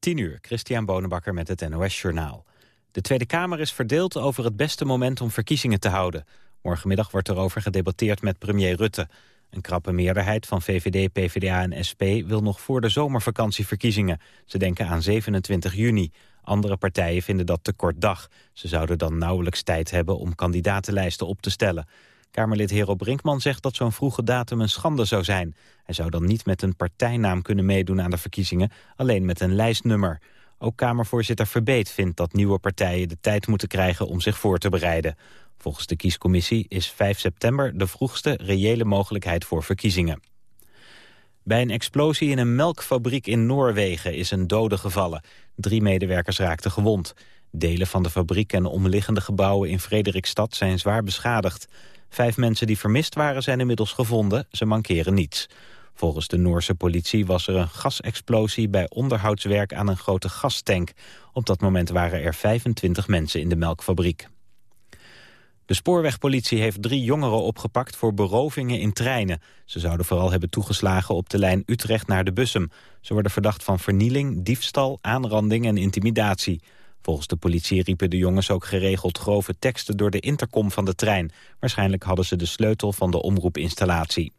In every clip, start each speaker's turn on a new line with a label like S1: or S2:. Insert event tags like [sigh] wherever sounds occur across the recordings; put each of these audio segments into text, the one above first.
S1: 10 uur, Christian Bonenbakker met het NOS Journaal. De Tweede Kamer is verdeeld over het beste moment om verkiezingen te houden. Morgenmiddag wordt erover gedebatteerd met premier Rutte. Een krappe meerderheid van VVD, PvdA en SP wil nog voor de zomervakantie verkiezingen. Ze denken aan 27 juni. Andere partijen vinden dat te kort dag. Ze zouden dan nauwelijks tijd hebben om kandidatenlijsten op te stellen. Kamerlid Hero Brinkman zegt dat zo'n vroege datum een schande zou zijn. Hij zou dan niet met een partijnaam kunnen meedoen aan de verkiezingen, alleen met een lijstnummer. Ook Kamervoorzitter Verbeet vindt dat nieuwe partijen de tijd moeten krijgen om zich voor te bereiden. Volgens de kiescommissie is 5 september de vroegste reële mogelijkheid voor verkiezingen. Bij een explosie in een melkfabriek in Noorwegen is een dode gevallen. Drie medewerkers raakten gewond. Delen van de fabriek en omliggende gebouwen in Frederikstad zijn zwaar beschadigd. Vijf mensen die vermist waren zijn inmiddels gevonden. Ze mankeren niets. Volgens de Noorse politie was er een gasexplosie bij onderhoudswerk aan een grote gastank. Op dat moment waren er 25 mensen in de melkfabriek. De spoorwegpolitie heeft drie jongeren opgepakt voor berovingen in treinen. Ze zouden vooral hebben toegeslagen op de lijn Utrecht naar de Bussum. Ze worden verdacht van vernieling, diefstal, aanranding en intimidatie. Volgens de politie riepen de jongens ook geregeld grove teksten door de intercom van de trein. Waarschijnlijk hadden ze de sleutel van de omroepinstallatie.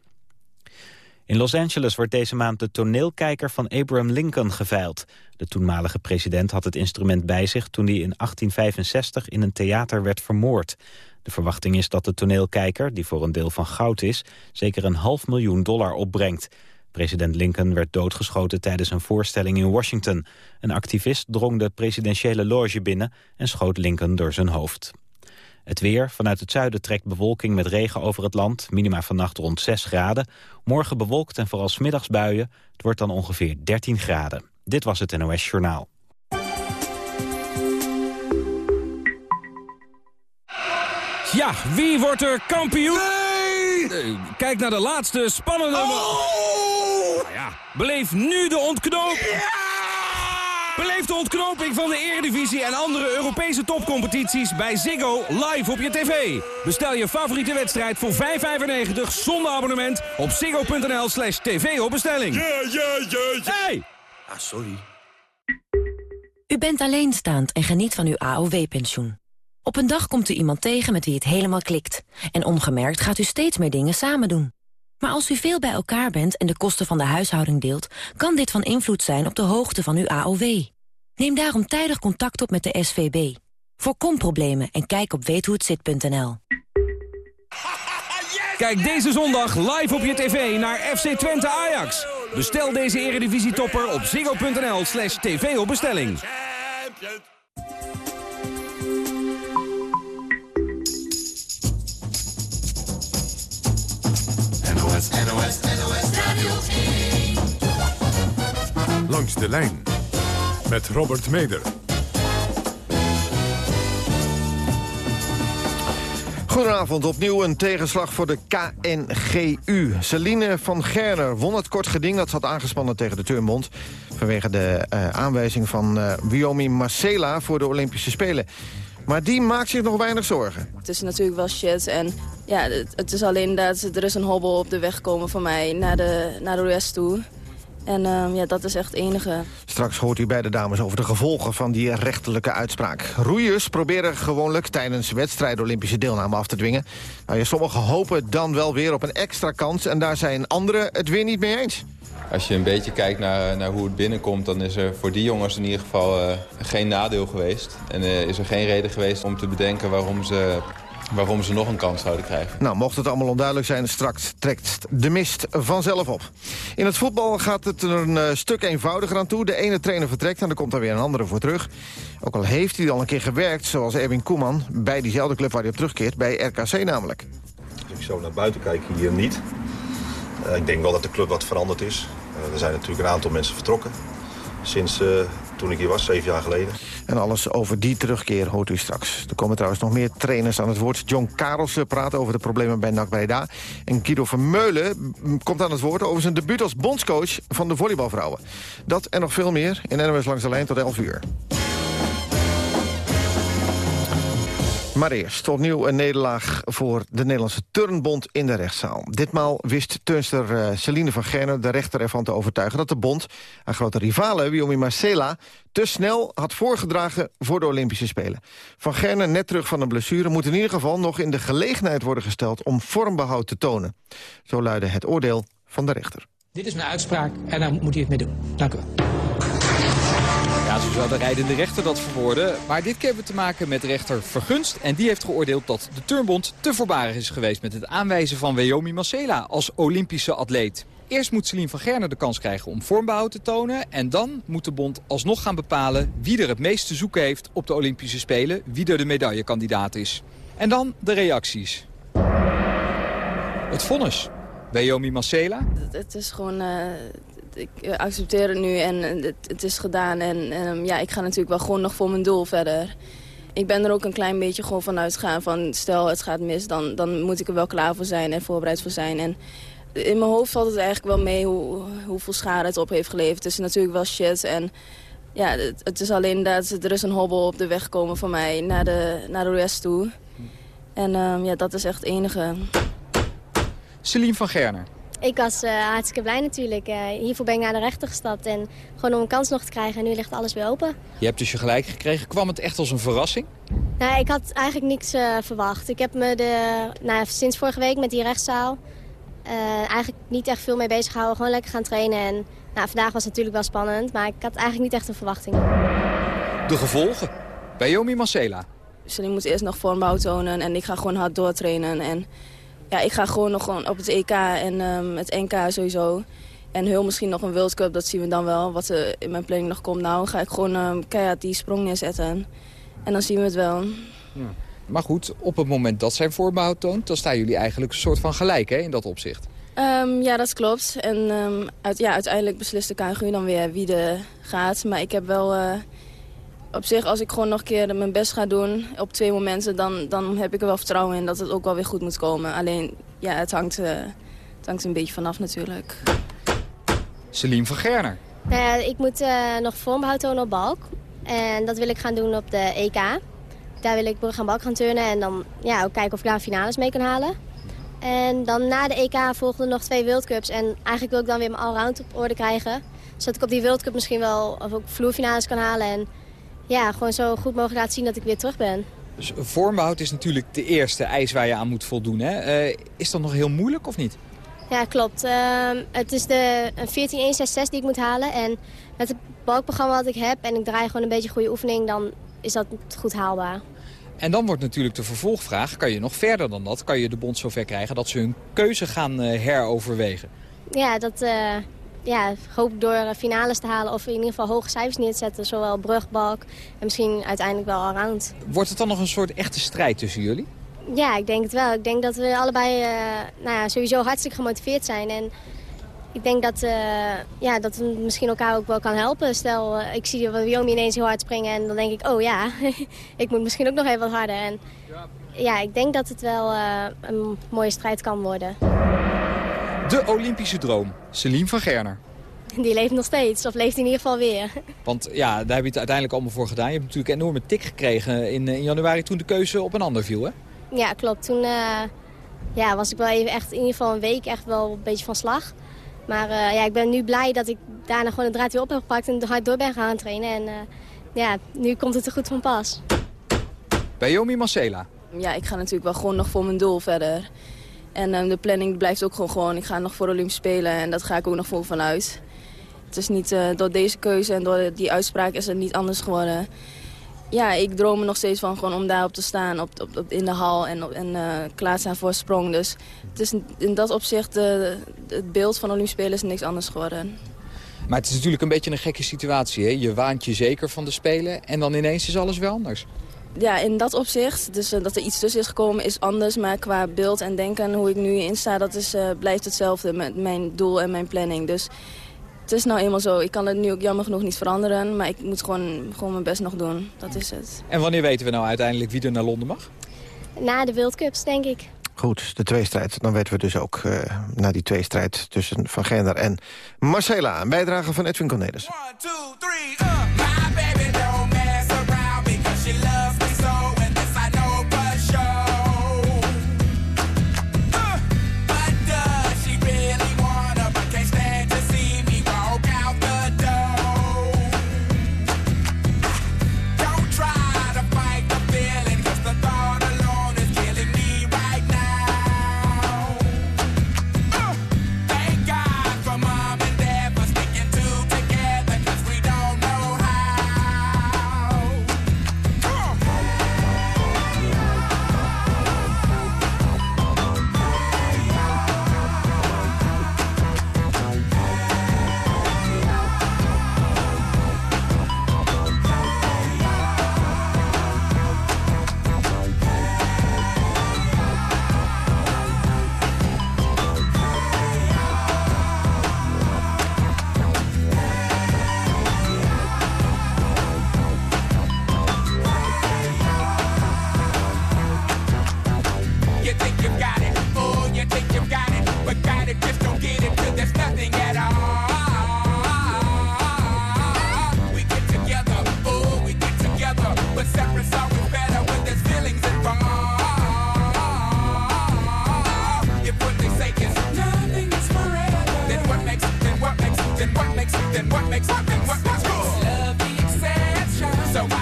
S1: In Los Angeles wordt deze maand de toneelkijker van Abraham Lincoln geveild. De toenmalige president had het instrument bij zich toen hij in 1865 in een theater werd vermoord. De verwachting is dat de toneelkijker, die voor een deel van goud is, zeker een half miljoen dollar opbrengt. President Lincoln werd doodgeschoten tijdens een voorstelling in Washington. Een activist drong de presidentiële loge binnen en schoot Lincoln door zijn hoofd. Het weer. Vanuit het zuiden trekt bewolking met regen over het land. Minima vannacht rond 6 graden. Morgen bewolkt en vooral smiddags buien. Het wordt dan ongeveer 13 graden. Dit was het NOS Journaal.
S2: Ja, wie wordt er kampioen? Nee! Kijk naar de laatste spannende... Oh! Ja, beleef nu de ontknoping. Ja! Beleef de ontknoping van de Eredivisie en andere Europese topcompetities bij Ziggo live op je tv. Bestel je favoriete wedstrijd voor 5,95 zonder abonnement op ziggo.nl slash tv op bestelling.
S3: Ja, ja, ja, ja.
S2: Hey!
S3: Ah, sorry.
S4: U bent alleenstaand en geniet van uw AOW-pensioen. Op een dag komt u iemand tegen met wie het helemaal klikt. En ongemerkt gaat u steeds meer dingen samen doen. Maar als u veel bij elkaar bent en de kosten van de huishouding deelt... kan dit van invloed zijn op de hoogte van uw AOW. Neem daarom tijdig contact op met de SVB. Voorkom problemen en kijk op weethohetzit.nl.
S2: Kijk deze zondag live op je tv naar FC Twente Ajax. Bestel deze eredivisietopper op ziggo.nl slash tv op bestelling.
S5: NOS, NOS, Radio 1.
S6: Langs de lijn met Robert Meder.
S7: Goedenavond, opnieuw een tegenslag voor de KNGU. Celine van Gerner won het kort geding dat zat aangespannen tegen de Turnbond... vanwege de uh, aanwijzing van uh, Marcela voor de Olympische Spelen. Maar die maakt zich nog weinig zorgen.
S8: Het is natuurlijk wel shit en ja, het, is alleen dat er is een hobbel op de weg komen voor mij naar de, naar de US toe. En uh, ja, dat is echt het enige.
S7: Straks hoort u bij de dames over de gevolgen van die rechterlijke uitspraak. Roeiers proberen gewoonlijk tijdens wedstrijden Olympische deelname af te dwingen. Nou, ja, sommigen hopen dan wel weer op een extra kans... en daar zijn anderen het weer niet mee eens.
S9: Als je een beetje kijkt naar, naar hoe het binnenkomt... dan is er voor die jongens in ieder geval uh, geen nadeel geweest. En uh, is er geen reden geweest om te bedenken waarom ze waarom ze nog een kans zouden krijgen.
S7: Nou, mocht het allemaal onduidelijk zijn, straks trekt de mist vanzelf op. In het voetbal gaat het er een uh, stuk eenvoudiger aan toe. De ene trainer vertrekt en er komt er weer een andere voor terug. Ook al heeft hij al een keer gewerkt, zoals Erwin Koeman... bij diezelfde club waar hij op terugkeert, bij RKC namelijk.
S10: Als ik zo naar buiten kijk, hier niet. Uh, ik denk wel dat de club wat veranderd is. Uh, er zijn natuurlijk een aantal mensen vertrokken. Sinds toen ik hier was, zeven jaar geleden.
S7: En alles over die terugkeer hoort u straks. Er komen trouwens nog meer trainers aan het woord. John Karelsen praat over de problemen bij NAC. En Guido Vermeulen komt aan het woord over zijn debuut als bondscoach van de volleybalvrouwen. Dat en nog veel meer in NOS Langs de Lijn tot 11 uur. Maar eerst opnieuw een nederlaag voor de Nederlandse Turnbond in de rechtszaal. Ditmaal wist turnster uh, Celine van Gerner de rechter ervan te overtuigen... dat de bond, haar grote rivale Wiomi Marcela... te snel had voorgedragen voor de Olympische Spelen. Van Gerner, net terug van een blessure... moet in ieder geval nog in de gelegenheid worden gesteld... om vormbehoud te tonen. Zo luidde het oordeel van de rechter.
S11: Dit is mijn uitspraak en daar moet hij het mee doen. Dank u wel.
S12: Zo zou de rijdende rechter dat verwoorden. Maar dit keer hebben we te maken met rechter Vergunst. En die heeft geoordeeld dat de turnbond te voorbarig is geweest... met het aanwijzen van Weomi Marcela als Olympische atleet. Eerst moet Celine van Gerne de kans krijgen om vormbehoud te tonen. En dan moet de bond alsnog gaan bepalen wie er het meest te zoeken heeft op de Olympische Spelen. Wie er de medaillekandidaat is. En dan de reacties. Het vonnis. Weomi Marcela.
S8: Het is gewoon... Uh, ik accepteer het nu en het, is gedaan. En, en, ja, ik ga natuurlijk wel gewoon nog voor mijn doel verder. Ik ben er ook een klein beetje gewoon van uitgegaan van... stel het gaat mis, dan, dan moet ik er wel klaar voor zijn en voorbereid voor zijn. En in mijn hoofd valt het eigenlijk wel mee hoe, hoeveel schade het op heeft geleverd. Het is natuurlijk wel shit en... Ja, het, is alleen dat er is een hobbel op de weg gekomen voor mij naar de, naar de rest toe. En um, ja, dat is echt het enige.
S12: Celine van Gerner.
S13: Ik was uh, hartstikke blij natuurlijk. Uh, hiervoor ben ik naar de rechter gestapt. En gewoon om een kans nog te krijgen. En nu ligt alles weer open.
S12: Je hebt dus je gelijk gekregen. Kwam het echt als een verrassing?
S13: Nou, ik had eigenlijk niks uh, verwacht. Ik heb me de, nou, sinds vorige week met die rechtszaal... eigenlijk niet echt veel mee bezig gehouden. Gewoon lekker gaan trainen. En nou, vandaag was het natuurlijk wel spannend. Maar ik had eigenlijk niet echt een verwachting.
S12: De gevolgen? Bij Yomi Marcela.
S8: Dus ik moet eerst nog vormbouw tonen. En ik ga gewoon hard doortrainen. En ja, ik ga gewoon nog gewoon op het EK en um, het NK sowieso. En heel misschien nog een World Cup, dat zien we dan wel. Wat er in mijn planning nog komt. Nou ga ik gewoon um, keihard die sprong neerzetten. En dan zien we het wel.
S12: Ja. Maar goed, op het moment dat zijn voorbouw toont... dan staan jullie eigenlijk een soort van gelijk hè, in dat opzicht.
S8: Um, ja, dat klopt. En uit, ja, uiteindelijk beslist de KNGU dan weer wie er gaat. Maar ik heb wel... Uh, op zich, als ik gewoon nog een keer mijn best ga doen op twee momenten... Dan, dan heb ik er wel vertrouwen in dat het ook wel weer goed moet komen. Alleen, ja, het hangt, uh, het hangt een beetje vanaf natuurlijk.
S12: Celine van Gerner.
S13: Nou ja, ik moet uh, nog vormbehoud tonen op balk. En dat wil ik gaan doen op de EK. Daar wil ik brug aan balk gaan turnen en dan ja, ook kijken of ik daar finales mee kan halen. En dan na de EK volgen er nog twee World Cups. En eigenlijk wil ik dan weer mijn allround op orde krijgen. Zodat ik op die World Cup misschien wel of ook vloerfinales kan halen. En ja, gewoon zo goed mogelijk laten zien dat ik weer terug ben.
S12: Dus vormbehoud is natuurlijk de eerste eis waar je aan moet voldoen. Hè? Uh, is dat nog heel moeilijk of niet?
S13: Ja, klopt. Uh, het is de 14.166 die ik moet halen. En met het balkprogramma wat ik heb en ik draai gewoon een beetje goede oefening... dan is dat goed haalbaar.
S12: En dan wordt natuurlijk de vervolgvraag, kan je nog verder dan dat? Kan je de bond zover krijgen dat ze hun keuze gaan uh, heroverwegen?
S13: Ja, dat uh, ja, hoop door finales te halen of in ieder geval hoge cijfers neer te zetten. Zowel brugbalk en misschien uiteindelijk wel allround.
S12: Wordt het dan nog een soort echte strijd tussen jullie?
S13: Ja, ik denk het wel. Ik denk dat we allebei uh, nou ja, sowieso hartstikke gemotiveerd zijn. En ik denk dat, uh, ja, dat het misschien elkaar ook wel kan helpen. Stel, uh, ik zie Wiomi ineens heel hard springen en dan denk ik, oh ja, [laughs] ik moet misschien ook nog even wat harder. En ja, ik denk dat het wel uh, een mooie strijd kan worden.
S12: De Olympische droom, Celine van Gerner.
S13: Die leeft nog steeds, of leeft in ieder geval weer.
S12: Want ja, daar heb je het uiteindelijk allemaal voor gedaan. Je hebt natuurlijk een enorme tik gekregen in, in januari toen de keuze op een ander viel, hè?
S13: Ja, klopt. Toen ja, was ik wel even echt in ieder geval een week echt wel een beetje van slag. Maar uh, ja, ik ben nu blij dat ik daarna gewoon de draad weer op heb gepakt en hard door ben gaan trainen. En uh, ja, nu komt het er goed van pas.
S12: Bij Yomi Marcela.
S8: Ja, ik ga natuurlijk wel gewoon nog voor mijn doel verder. En um, de planning blijft ook gewoon. Ik ga nog voor Olympisch spelen en dat ga ik ook nog vol vanuit. Het is niet uh, door deze keuze en door die uitspraak is het niet anders geworden ja, ik droom er nog steeds van gewoon om daarop te staan op, op, in de hal en, op, en uh, voor sprong. Dus het is in dat opzicht, uh, het beeld van Olympische Spelen is niks anders geworden.
S12: Maar het is natuurlijk een beetje een gekke situatie. Hè? Je waant je zeker van de Spelen en dan ineens is alles wel anders.
S8: Ja, in dat opzicht, dus uh, dat er iets tussen is gekomen, is anders. Maar qua beeld en denken, hoe ik nu in sta, dat is, blijft hetzelfde met mijn doel en mijn planning. Dus het is nou eenmaal zo. Ik kan het nu ook jammer genoeg niet veranderen. Maar ik moet gewoon, gewoon mijn best nog doen. Dat is het.
S12: En wanneer weten we nou uiteindelijk wie er naar Londen mag?
S13: Na de World Cups, denk ik.
S7: Goed, de tweestrijd. Dan weten we dus ook uh, na die tweestrijd tussen Van Gender en Marcela. Een bijdrage van Edwin Cornelis. One, two, three, uh. so I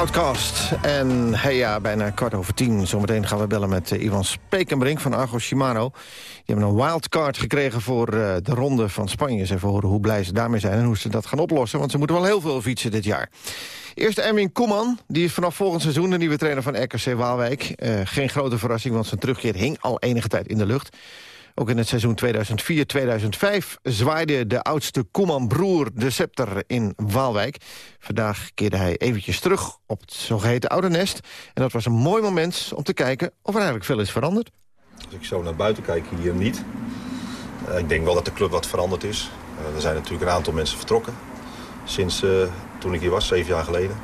S7: Outcast. En hey ja, bijna kwart over tien. Zometeen gaan we bellen met uh, Ivan Spekenbrink van Argo Shimano. Die hebben een wildcard gekregen voor uh, de ronde van Spanje. Ze even horen hoe blij ze daarmee zijn en hoe ze dat gaan oplossen. Want ze moeten wel heel veel fietsen dit jaar. Eerst Erwin Koeman, die is vanaf volgend seizoen de nieuwe trainer van RKC Waalwijk. Uh, geen grote verrassing, want zijn terugkeer hing al enige tijd in de lucht. Ook in het seizoen 2004-2005 zwaaide de oudste Koeman-broer de scepter in Waalwijk. Vandaag keerde hij eventjes terug op het zogeheten oude nest. En dat was een mooi moment om te kijken of er eigenlijk veel is veranderd.
S10: Als ik zo naar buiten kijk, hier niet. Uh, ik denk wel dat de club wat veranderd is. Uh, er zijn natuurlijk een aantal mensen vertrokken. Sinds uh, toen ik hier was, zeven jaar geleden.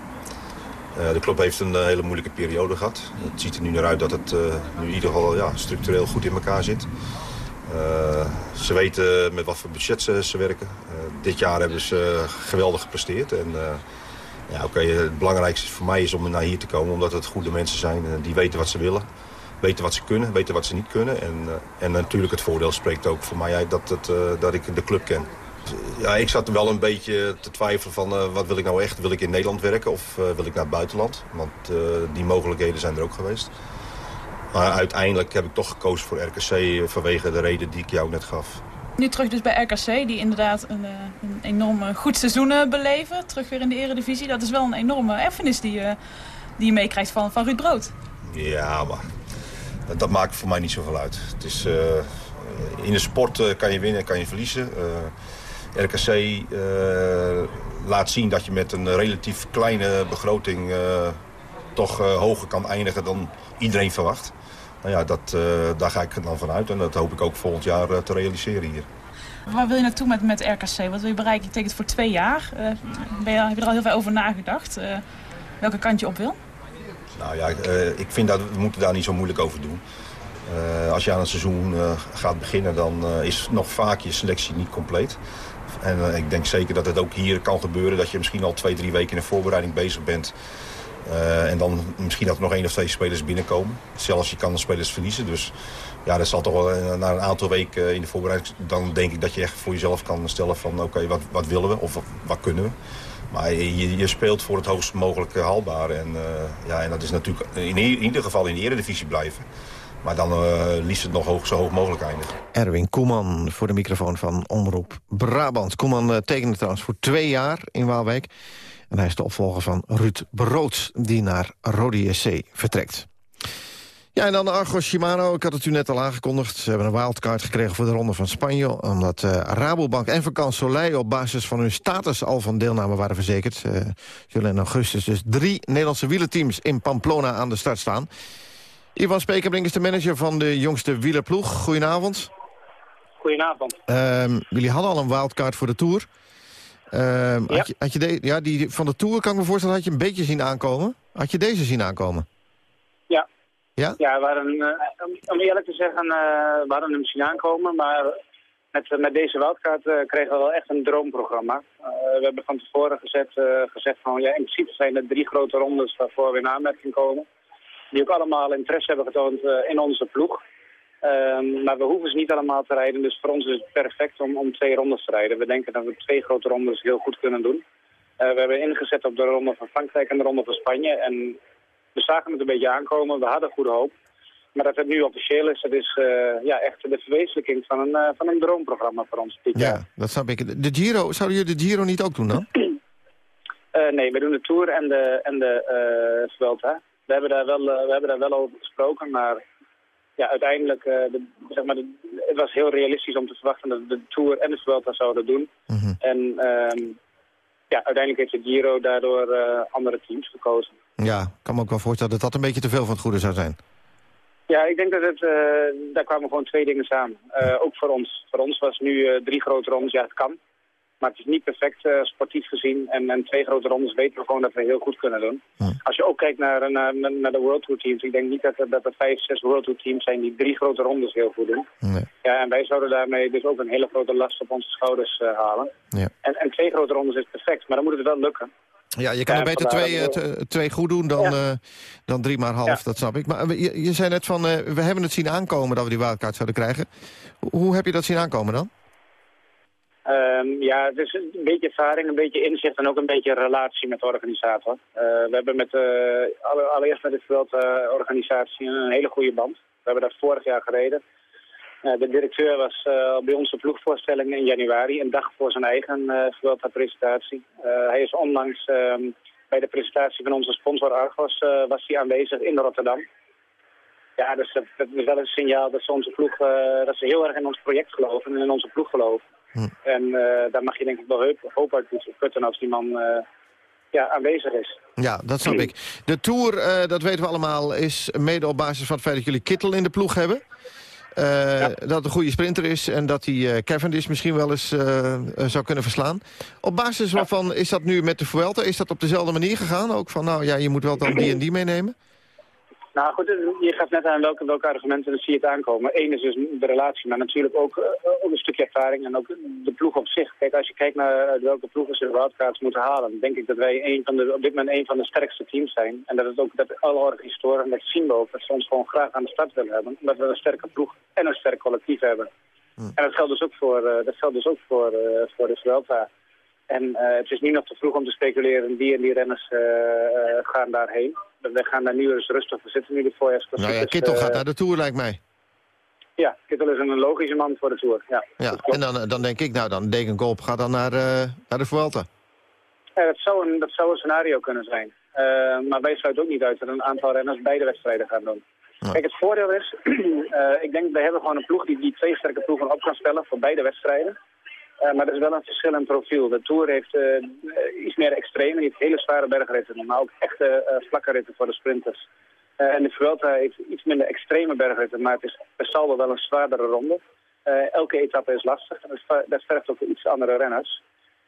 S10: de club heeft een hele moeilijke periode gehad. Het ziet er nu naar uit dat het nu in ieder geval ja, structureel goed in elkaar zit. Uh, ze weten met wat voor budget ze, ze werken. Uh, dit jaar hebben ze geweldig gepresteerd. En, ja, het belangrijkste voor mij is om naar hier te komen. Omdat het goede mensen zijn. die weten wat ze willen. Weten wat ze kunnen. Weten wat ze niet kunnen. En, en natuurlijk het voordeel spreekt ook voor mij uit dat, dat ik de club ken. Ja, ik zat wel een beetje te twijfelen van wat wil ik nou echt? Wil ik in Nederland werken of wil ik naar het buitenland? Want die mogelijkheden zijn er ook geweest. Maar uiteindelijk heb ik toch gekozen voor RKC vanwege de reden die ik jou net gaf.
S14: Nu terug dus bij RKC, die inderdaad een, eh, een enorm goed seizoen eh, beleven. Terug weer in de eredivisie. Dat is wel een enorme erfenis die je, die je meekrijgt van, van Ruud Brood.
S10: Ja, maar dat, dat, maakt voor mij niet zoveel uit. Het is, uh, in de sport kan je winnen en kan je verliezen. RKC laat zien dat je met een relatief kleine begroting toch hoger kan eindigen dan iedereen verwacht. Nou ja, dat, uh, daar ga ik dan vanuit en dat hoop ik ook volgend jaar uh, te realiseren hier.
S14: Waar wil je naartoe met, met RKC? Wat wil je bereiken? Je tekent voor twee jaar. Uh, ben je, heb je er al heel veel over nagedacht? welke kant je op wil?
S10: Nou ja, ik vind dat we moeten daar niet zo moeilijk over doen. als je aan het seizoen gaat beginnen, dan is nog vaak je selectie niet compleet. En ik denk zeker dat het ook hier kan gebeuren. Dat je misschien al twee, drie weken in de voorbereiding bezig bent. Uh, en dan misschien dat er nog één of twee spelers binnenkomen. Zelfs je kan de spelers verliezen. Dus ja, dat zal toch wel uh, na een aantal weken in de voorbereiding... dan denk ik dat je echt voor jezelf kan stellen van... oké, wat, wat willen we of wat, kunnen we? Maar je, je, speelt voor het hoogst mogelijke haalbare. En, ja, en dat is natuurlijk in, ieder geval in de eredivisie blijven. Maar dan uh, liefst het nog hoog, zo hoog mogelijk eindigen.
S7: Erwin Koeman voor de microfoon van Omroep Brabant. Koeman tekende trouwens voor twee jaar in Waalwijk. En hij is de opvolger van Ruud Brood, die naar Rode SC vertrekt. Ja, en dan Argo Shimano. Ik had het u net al aangekondigd. Ze hebben een wildcard gekregen voor de Ronde van Spanje... omdat uh, Rabobank en Vakant Soleil op basis van hun status al van deelname waren verzekerd. Uh, zullen in augustus dus drie Nederlandse wielerteams in Pamplona aan de start staan. Ivan Spekerbrink is de manager van de jongste wielerploeg. Goedenavond.
S15: Goedenavond.
S7: Uh, jullie hadden al een wildcard voor de Tour... Uh, ja. Had je, had je de, ja, die van de Tour kan ik me voorstellen, had je een beetje zien aankomen. Had je deze zien aankomen?
S15: Ja.
S7: Ja?
S15: Ja, we hadden, uh, om eerlijk te zeggen, uh, we hadden hem zien aankomen. Maar met, met deze wildkaart uh, kregen we wel echt een droomprogramma. we hebben van tevoren gezet, gezegd van, ja, in principe zijn er drie grote rondes waarvoor we in aanmerking komen. Die ook allemaal interesse hebben getoond in onze ploeg. Um, maar we hoeven ze niet allemaal te rijden, dus voor ons is het perfect om, om twee rondes te rijden. We denken dat we twee grote rondes heel goed kunnen doen. Uh, we hebben ingezet op de ronde van Frankrijk en de ronde van Spanje. En we zagen het een beetje aankomen, we hadden goede hoop. Maar dat het nu officieel is, dat is uh, ja, echt de verwezenlijking van een, uh, van een droomprogramma voor ons dit
S7: ja,
S15: jaar.
S7: dat snap ik. De Giro, zouden jullie de Giro niet ook doen dan? [clears throat]
S15: nee, we doen de Tour en de, en de Vuelta. We hebben, daar wel, we hebben daar wel over gesproken, maar ja, uiteindelijk, uh, de, zeg maar, de, het was heel realistisch om te verwachten dat de Tour en de Vuelta zouden doen.
S7: Mm -hmm.
S15: En um, ja, uiteindelijk heeft de Giro daardoor uh, andere teams gekozen.
S7: Ja, ik kan me ook wel voorstellen dat dat een beetje te veel van het goede zou zijn.
S15: Ja, ik denk dat het, uh, daar kwamen gewoon twee dingen samen. ook voor ons. Voor ons was nu drie grote rondes, ja het kan. Maar het is niet perfect uh, sportief gezien. En, en twee grote rondes weten we gewoon dat we heel goed kunnen doen.
S7: Hm.
S15: Als je ook kijkt naar, naar, naar de World Tour teams. Ik denk niet dat er, dat er vijf, zes World Tour teams zijn die drie grote rondes heel goed doen.
S7: Nee.
S15: Ja, en wij zouden daarmee dus ook een hele grote last op onze schouders uh, halen.
S7: Ja.
S15: En, en twee grote rondes is perfect. Maar dan moet het wel lukken.
S7: Ja, je kan er beter twee, twee goed doen dan, ja. dan drie maar half, ja. dat snap ik. Maar je, je zei net van, we hebben het zien aankomen dat we die wildcard zouden krijgen. Hoe heb je dat zien aankomen dan?
S15: Ehm, ja, is een beetje ervaring, een beetje inzicht en ook een beetje relatie met de organisator. Eh, we hebben met, alle, allereerst met de veldorganisatie een hele goede band. We hebben dat vorig jaar gereden. Uh, de directeur was bij onze ploegvoorstelling in januari, een dag voor zijn eigen uh, hij is onlangs ehm, bij de presentatie van onze sponsor Argos was hij aanwezig in Rotterdam. Ja, dus dat, dat, is wel een signaal dat ze onze ploeg, dat ze heel erg in ons project geloven en in onze ploeg geloven. Hm. En uh, daar mag je denk ik wel hoop, hoop uit putten als die man uh, ja, aanwezig is.
S7: Ja, dat snap ik. De Tour, uh, dat weten we allemaal, is mede op basis van het feit dat jullie Kittel in de ploeg hebben. Ja. Dat het een goede sprinter is en dat hij Cavendish misschien wel eens zou kunnen verslaan. Op basis waarvan is dat nu met de Vuelta? Is dat op dezelfde manier gegaan? Ook van, nou ja, je moet wel dan die en die meenemen?
S15: Nou goed, je gaat net aan welke, welke argumenten dan zie je het aankomen. Eén is dus de relatie, maar natuurlijk ook, uh, ook een stukje ervaring en ook de ploeg op zich. Kijk, als je kijkt naar welke ploegen ze de wildcards moeten halen, denk ik dat wij een van de, op dit moment een van de sterkste teams zijn. En dat het ook dat alle organisatoren, dat zien we ook, dat ze ons gewoon graag aan de start willen hebben. Omdat we een sterke ploeg en een sterk collectief hebben. Hmm. En dat geldt dus ook voor, dat geldt dus ook voor, voor de Vuelta. En uh, het is niet nog te vroeg om te speculeren, die en die renners uh, uh, gaan daarheen. We gaan daar nu eens rustig voor zitten, nu de voorjaarsklassiek.
S7: Nou ja, Kittel gaat naar de Tour, lijkt mij.
S15: Ja, Kittel is een logische man voor de Tour, ja.
S7: ja en dan, dan denk ik, nou dan Degenkolb gaat dan naar, naar de Vuelta.
S15: Ja, dat, zou een, dat zou een scenario kunnen zijn. maar wij sluiten ook niet uit dat een aantal renners beide wedstrijden gaan doen. Kijk, het voordeel is, [clears throat] ik denk, we hebben gewoon een ploeg die, die twee sterke ploegen op kan stellen voor beide wedstrijden. Uh, maar er is wel een verschil in profiel. De Tour heeft uh, iets meer extreme, heeft hele zware bergritten, maar ook echte vlakke ritten voor de sprinters. en de Vuelta heeft iets minder extreme bergritten, maar het is per saldo wel een zwaardere ronde. elke etappe is lastig en dat vergt ook iets andere renners.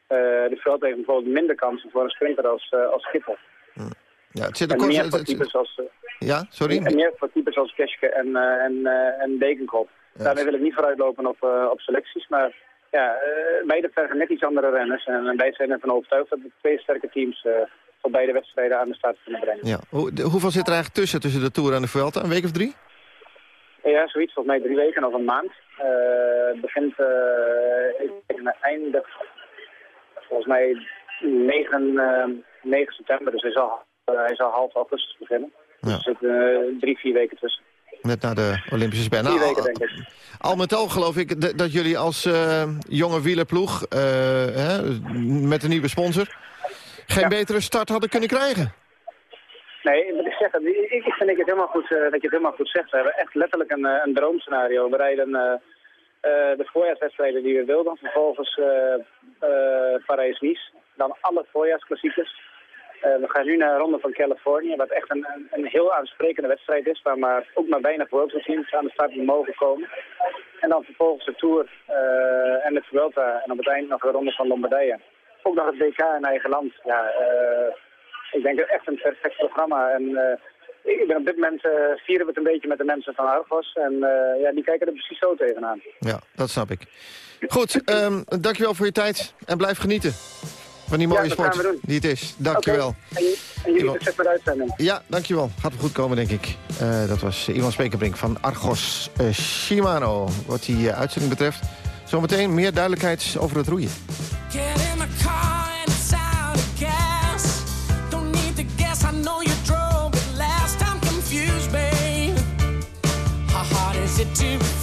S15: de Vuelta heeft bijvoorbeeld minder kansen voor een sprinter als, als Schipper.
S7: Hmm. Ja, het zit
S15: meer voor types als...
S7: ja, sorry?
S15: En meer voor types als Keschke en, en, en Dekenkop. Ja. Daarmee wil ik niet vooruitlopen op, op selecties, maar ja, uh, beide vergen net iets andere renners. En wij zijn ervan overtuigd dat we twee sterke teams uh, voor beide wedstrijden aan de start kunnen brengen.
S7: Ja. Hoe, de, hoeveel zit er eigenlijk tussen, tussen de Tour en de Vuelta? Een week of drie?
S15: Ja, zoiets. Volgens mij drie weken of een maand. Uh, het begint uh, einde, volgens mij 9, 9 september. Dus hij zal, hij zal half augustus beginnen. Dus er zitten drie, vier weken tussen.
S7: Net naar de Olympische Spelen.
S15: Nou, weken, denk ik.
S7: Al met al geloof ik dat jullie als uh, jonge wielerploeg... Uh, hè, met een nieuwe sponsor... geen ja. betere start hadden kunnen krijgen.
S15: Nee, ik zeggen, ik, ik vind het helemaal goed, uh, dat je het helemaal goed zegt. We hebben echt letterlijk een, een droomscenario. We rijden de voorjaarswedstrijden die we wilden. Vervolgens Parijs-Nice. Dan alle voorjaarsklassiekers. Uh, we gaan nu naar de Ronde van Californië, wat echt een, een, heel aansprekende wedstrijd is, waar maar, ook maar weinig World teams aan de start mogen komen. En dan vervolgens de Tour uh, en de Vuelta en op het eind nog de Ronde van Lombardije. Ook nog het WK in eigen land. Ja, uh, ik denk echt een perfect programma. En ik ben op dit moment vieren we het een beetje met de mensen van Argos. En ja, die kijken er precies zo tegenaan.
S7: Ja, dat snap ik. Goed, um, dankjewel voor je tijd en blijf genieten van die mooie
S15: ja,
S7: sport die het is. Dankjewel.
S15: Okay. En, en jullie succes met de uitzending.
S7: Ja, dankjewel. Gaat goed komen, denk ik. Uh, dat was Ivan Spekerbrink van Argos uh, Shimano. Wat die uh, uitzending betreft. Zometeen meer duidelijkheid over het roeien. it to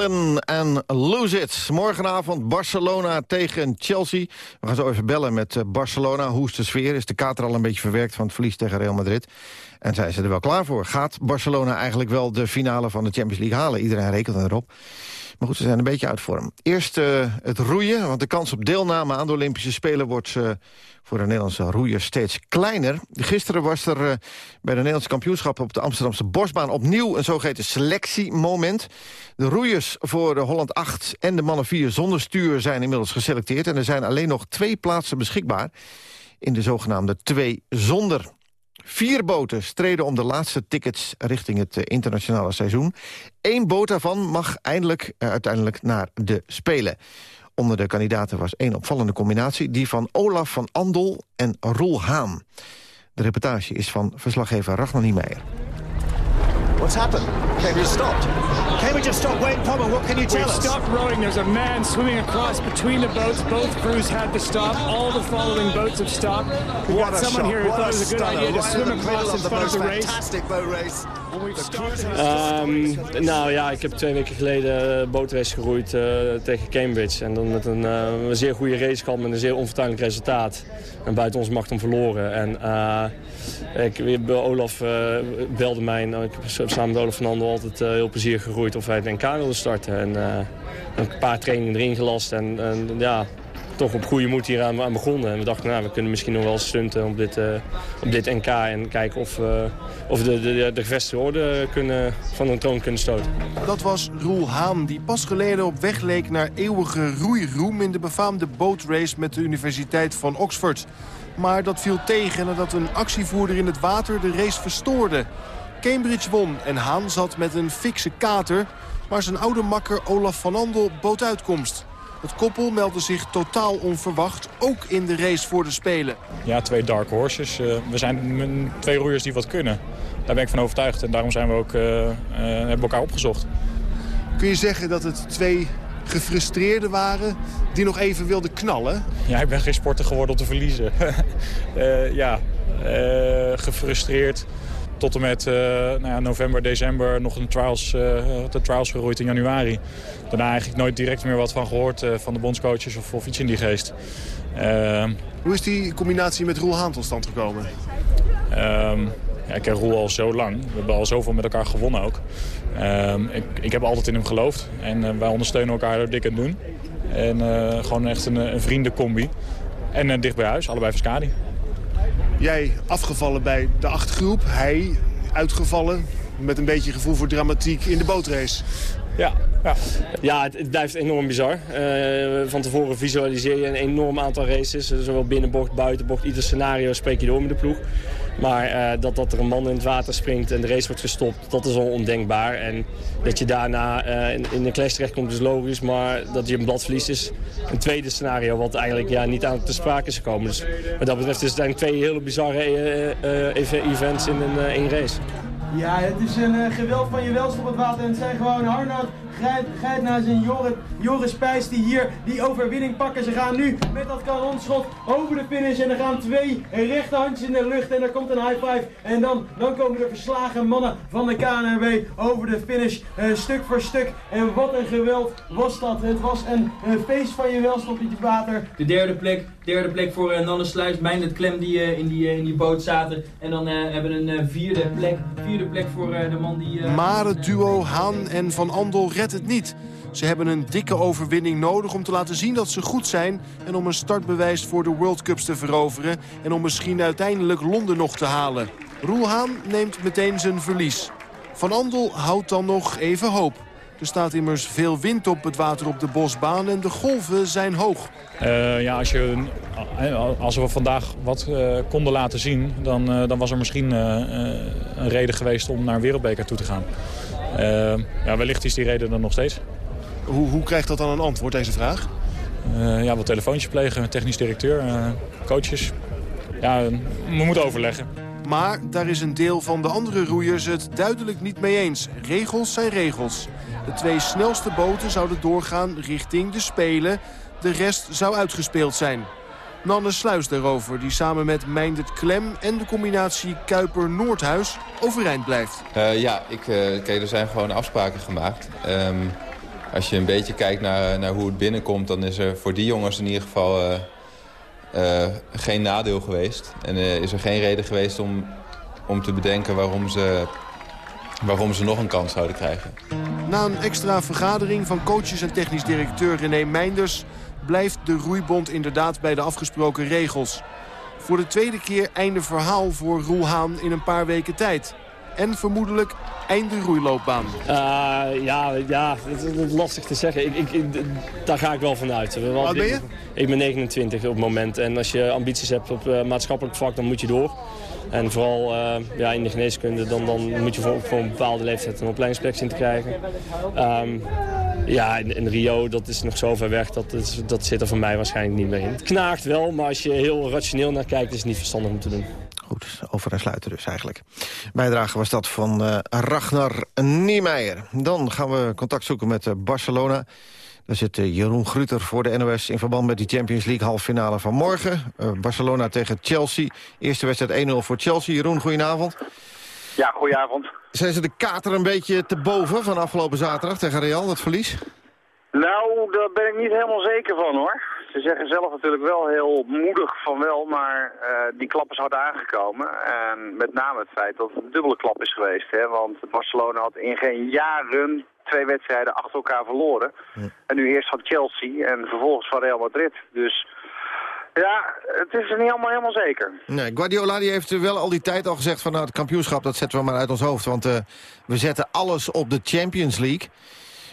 S7: Whalen en Lose It. Morgenavond Barcelona tegen Chelsea. We gaan zo even bellen met eh, Barcelona. Hoe is de sfeer? Is de kater al een beetje verwerkt van het verlies tegen Real Madrid? En zijn ze er wel klaar voor? Gaat Barcelona eigenlijk wel de finale van de Champions League halen? Iedereen rekent erop. Maar goed, ze zijn een beetje uit vorm. Eerst uh, het roeien, want de kans op deelname aan de Olympische Spelen... wordt uh, voor de Nederlandse roeiers steeds kleiner. Gisteren was er uh, bij de Nederlandse kampioenschappen... op de Amsterdamse Bosbaan opnieuw een zogeheten selectiemoment. De roeiers voor de Holland 8 en de mannen 4 zonder stuur... zijn inmiddels geselecteerd en er zijn alleen nog twee plaatsen beschikbaar... in de zogenaamde twee zonder. Vier boten streden om de laatste tickets richting het eh, internationale seizoen. Eén boot daarvan mag eindelijk uh, uiteindelijk naar de Spelen. Onder de kandidaten was één opvallende combinatie... die van Olaf van Andel en Roel Haan. De reportage is van verslaggever Ragnar Niemeyer.
S16: What's happened? Cambridge stopped. Cambridge just stopped. Wayne Pommer, what can you tell
S17: We've
S16: us?
S17: stopped rowing. There's a man swimming across between the boats. Both crews had to stop. All the following boats have stopped. We've
S16: What
S17: got
S16: a
S17: someone
S16: shot.
S17: here who
S16: What
S17: thought
S16: a
S17: it was a good
S16: stunner.
S17: idea to
S16: Right
S17: swim
S16: in the
S17: across in front of the race.
S16: fantastic boat race.
S18: Um, nou ja, ik heb twee weken geleden een bootrace geroeid uh, tegen Cambridge. En dan met een, uh, een zeer goede race gehad met een zeer onfortuinlijk resultaat. En buiten onze macht om verloren. En uh, ik, Olaf belde mij en ik heb samen met Olaf van Andel altijd heel plezier geroeid of wij het NK wilden starten. En een paar trainingen erin gelast en, en ja, toch op goede moed hier aan, begonnen. En we dachten, nou, we kunnen misschien nog wel stunten op dit, uh, op dit NK... en kijken of, uh, of de, de, de gevestigde orde kunnen, van de troon kunnen stoten.
S19: Dat was Roel Haan, die pas geleden op weg leek naar eeuwige roeiroem... in de befaamde bootrace met de Universiteit van Oxford. Maar dat viel tegen nadat een actievoerder in het water de race verstoorde. Cambridge won en Haan zat met een fikse kater... maar zijn oude makker Olaf van Andel bood uitkomst... Het koppel meldde zich totaal onverwacht, ook in de race voor de Spelen.
S20: Ja, twee dark horses. Uh, we zijn twee roeiers die wat kunnen. Daar ben ik van overtuigd en daarom zijn we ook, uh, uh, hebben elkaar opgezocht.
S19: Kun je zeggen dat het twee gefrustreerden waren die nog even wilden knallen?
S20: Ja, ik ben geen sporter geworden om te verliezen. [laughs] ja, gefrustreerd tot en met uh, nou ja, november, december nog een trials, uh, de trials geroeid in januari. Daarna eigenlijk nooit direct meer wat van gehoord uh, van de bondscoaches of, of iets in die geest.
S19: Hoe is die combinatie met Roel Haan tot stand gekomen?
S20: Um, ja, ik ken Roel al zo lang. We hebben al zoveel met elkaar gewonnen ook. Um, ik, ik heb altijd in hem geloofd. En wij ondersteunen elkaar door dik en doen. En gewoon echt een, een vriendencombi. En dicht bij huis, allebei van Skadi.
S19: Jij afgevallen bij de achtergroep. Hij uitgevallen met een beetje gevoel voor dramatiek in de bootrace.
S18: Ja, ja. ja het, blijft enorm bizar. Uh, van tevoren visualiseer je een enorm aantal races. Zowel binnenbocht, buitenbocht. Ieder scenario spreek je door met de ploeg. Maar uh, dat, dat er een man in het water springt en de race wordt gestopt, dat is al ondenkbaar. En dat je daarna uh, in, de clash terechtkomt is logisch, maar dat je een blad verliest is een tweede scenario wat eigenlijk ja, niet aan te sprake is gekomen. Dus wat dat betreft is het twee hele bizarre uh, events in een één race.
S21: Ja, het is een geweld van je welst op het water. En het zijn gewoon Arnoud, Geitnaars en Joris, Joris Pijs die hier die overwinning pakken. Ze gaan nu met dat kanonschot over de finish. En er gaan twee rechterhandjes in de lucht. En er komt een high five. En dan, dan komen de verslagen mannen van de KNRW over de finish. Uh, stuk voor stuk. En wat een geweld was dat. Het was een, feest van je welst op het water.
S22: De derde plek. Derde plek voor uh, Nanne Sluis, Meindert Klem die uh, in, die, uh, in die boot zaten. En dan hebben we een vierde plek. Vierde plek voor de man die...
S19: maar het duo Haan en Van Andel redt het niet. Ze hebben een dikke overwinning nodig om te laten zien dat ze goed zijn... en om een startbewijs voor de World Cups te veroveren... en om misschien uiteindelijk Londen nog te halen. Roel Haan neemt meteen zijn verlies. Van Andel houdt dan nog even hoop. Er staat immers veel wind op het water op de bosbaan en de golven zijn hoog.
S20: Uh, ja, als, je, als we vandaag wat uh, konden laten zien, dan, uh, dan was er misschien een reden geweest om naar Wereldbeker toe te gaan. ja, wellicht is die reden er nog steeds.
S19: Hoe, hoe krijgt dat dan een antwoord, deze vraag?
S20: ja, wat telefoontjes plegen, technisch directeur, coaches. Ja, we moeten overleggen.
S19: Maar daar is een deel van de andere roeiers het duidelijk niet mee eens. Regels zijn regels. De twee snelste boten zouden doorgaan richting de Spelen. De rest zou uitgespeeld zijn. Nanne Sluis daarover, die samen met Meindert Klem en de combinatie Kuiper-Noordhuis overeind blijft.
S9: Uh, ja, ik, uh, kijk, er zijn gewoon afspraken gemaakt. Um, als je een beetje kijkt naar, naar hoe het binnenkomt... dan is er voor die jongens in ieder geval eh, eh, geen nadeel geweest. En eh, is er geen reden geweest om, om te bedenken waarom ze, waarom ze nog een kans zouden krijgen.
S19: Na een extra vergadering van coaches en technisch directeur René Meinders... blijft de roeibond inderdaad bij de afgesproken regels. Voor de tweede keer einde verhaal voor Roel Haan in een paar weken tijd. En vermoedelijk einde roeiloopbaan.
S18: Uh, ja, ja het is lastig te zeggen. Ik, ik, ik, daar ga ik wel vanuit.
S19: Wat ben je?
S18: Ik ben 29 op het moment. En als je ambities hebt op uh, maatschappelijk vlak, dan moet je door. En vooral uh, ja, in de geneeskunde, dan, dan moet je voor, voor een bepaalde leeftijd een opleidingsplek zien te krijgen. Um, ja, in, in, Rio, dat is nog zo ver weg, dat, is, dat zit er voor mij waarschijnlijk niet meer in. Het knaagt wel, maar als je heel rationeel naar kijkt, is het niet verstandig om te doen.
S7: Goed, over en sluiten dus eigenlijk. Bijdrage was dat van uh, Ragnar Niemeyer. Dan gaan we contact zoeken met uh, Barcelona. Daar zit uh, Jeroen Gruter voor de NOS in verband met die Champions League halffinale van morgen. Barcelona tegen Chelsea. Eerste wedstrijd 1-0 voor Chelsea. Jeroen, goedenavond.
S23: Ja, goedenavond.
S7: Zijn ze de kater een beetje te boven van afgelopen zaterdag tegen Real, dat verlies?
S23: Nou, daar ben ik niet helemaal zeker van hoor. Ze zeggen zelf natuurlijk wel heel moedig van wel, maar uh, die klap is hard aangekomen. En met name het feit dat het een dubbele klap is geweest. Hè? Want Barcelona had in geen jaren twee wedstrijden achter elkaar verloren. En nu eerst van Chelsea en vervolgens van Real Madrid. Dus ja, het is er niet allemaal helemaal zeker.
S7: Nee, Guardiola die heeft wel al die tijd al gezegd van nou, het kampioenschap dat zetten we maar uit ons hoofd. Want uh, we zetten alles op de Champions League.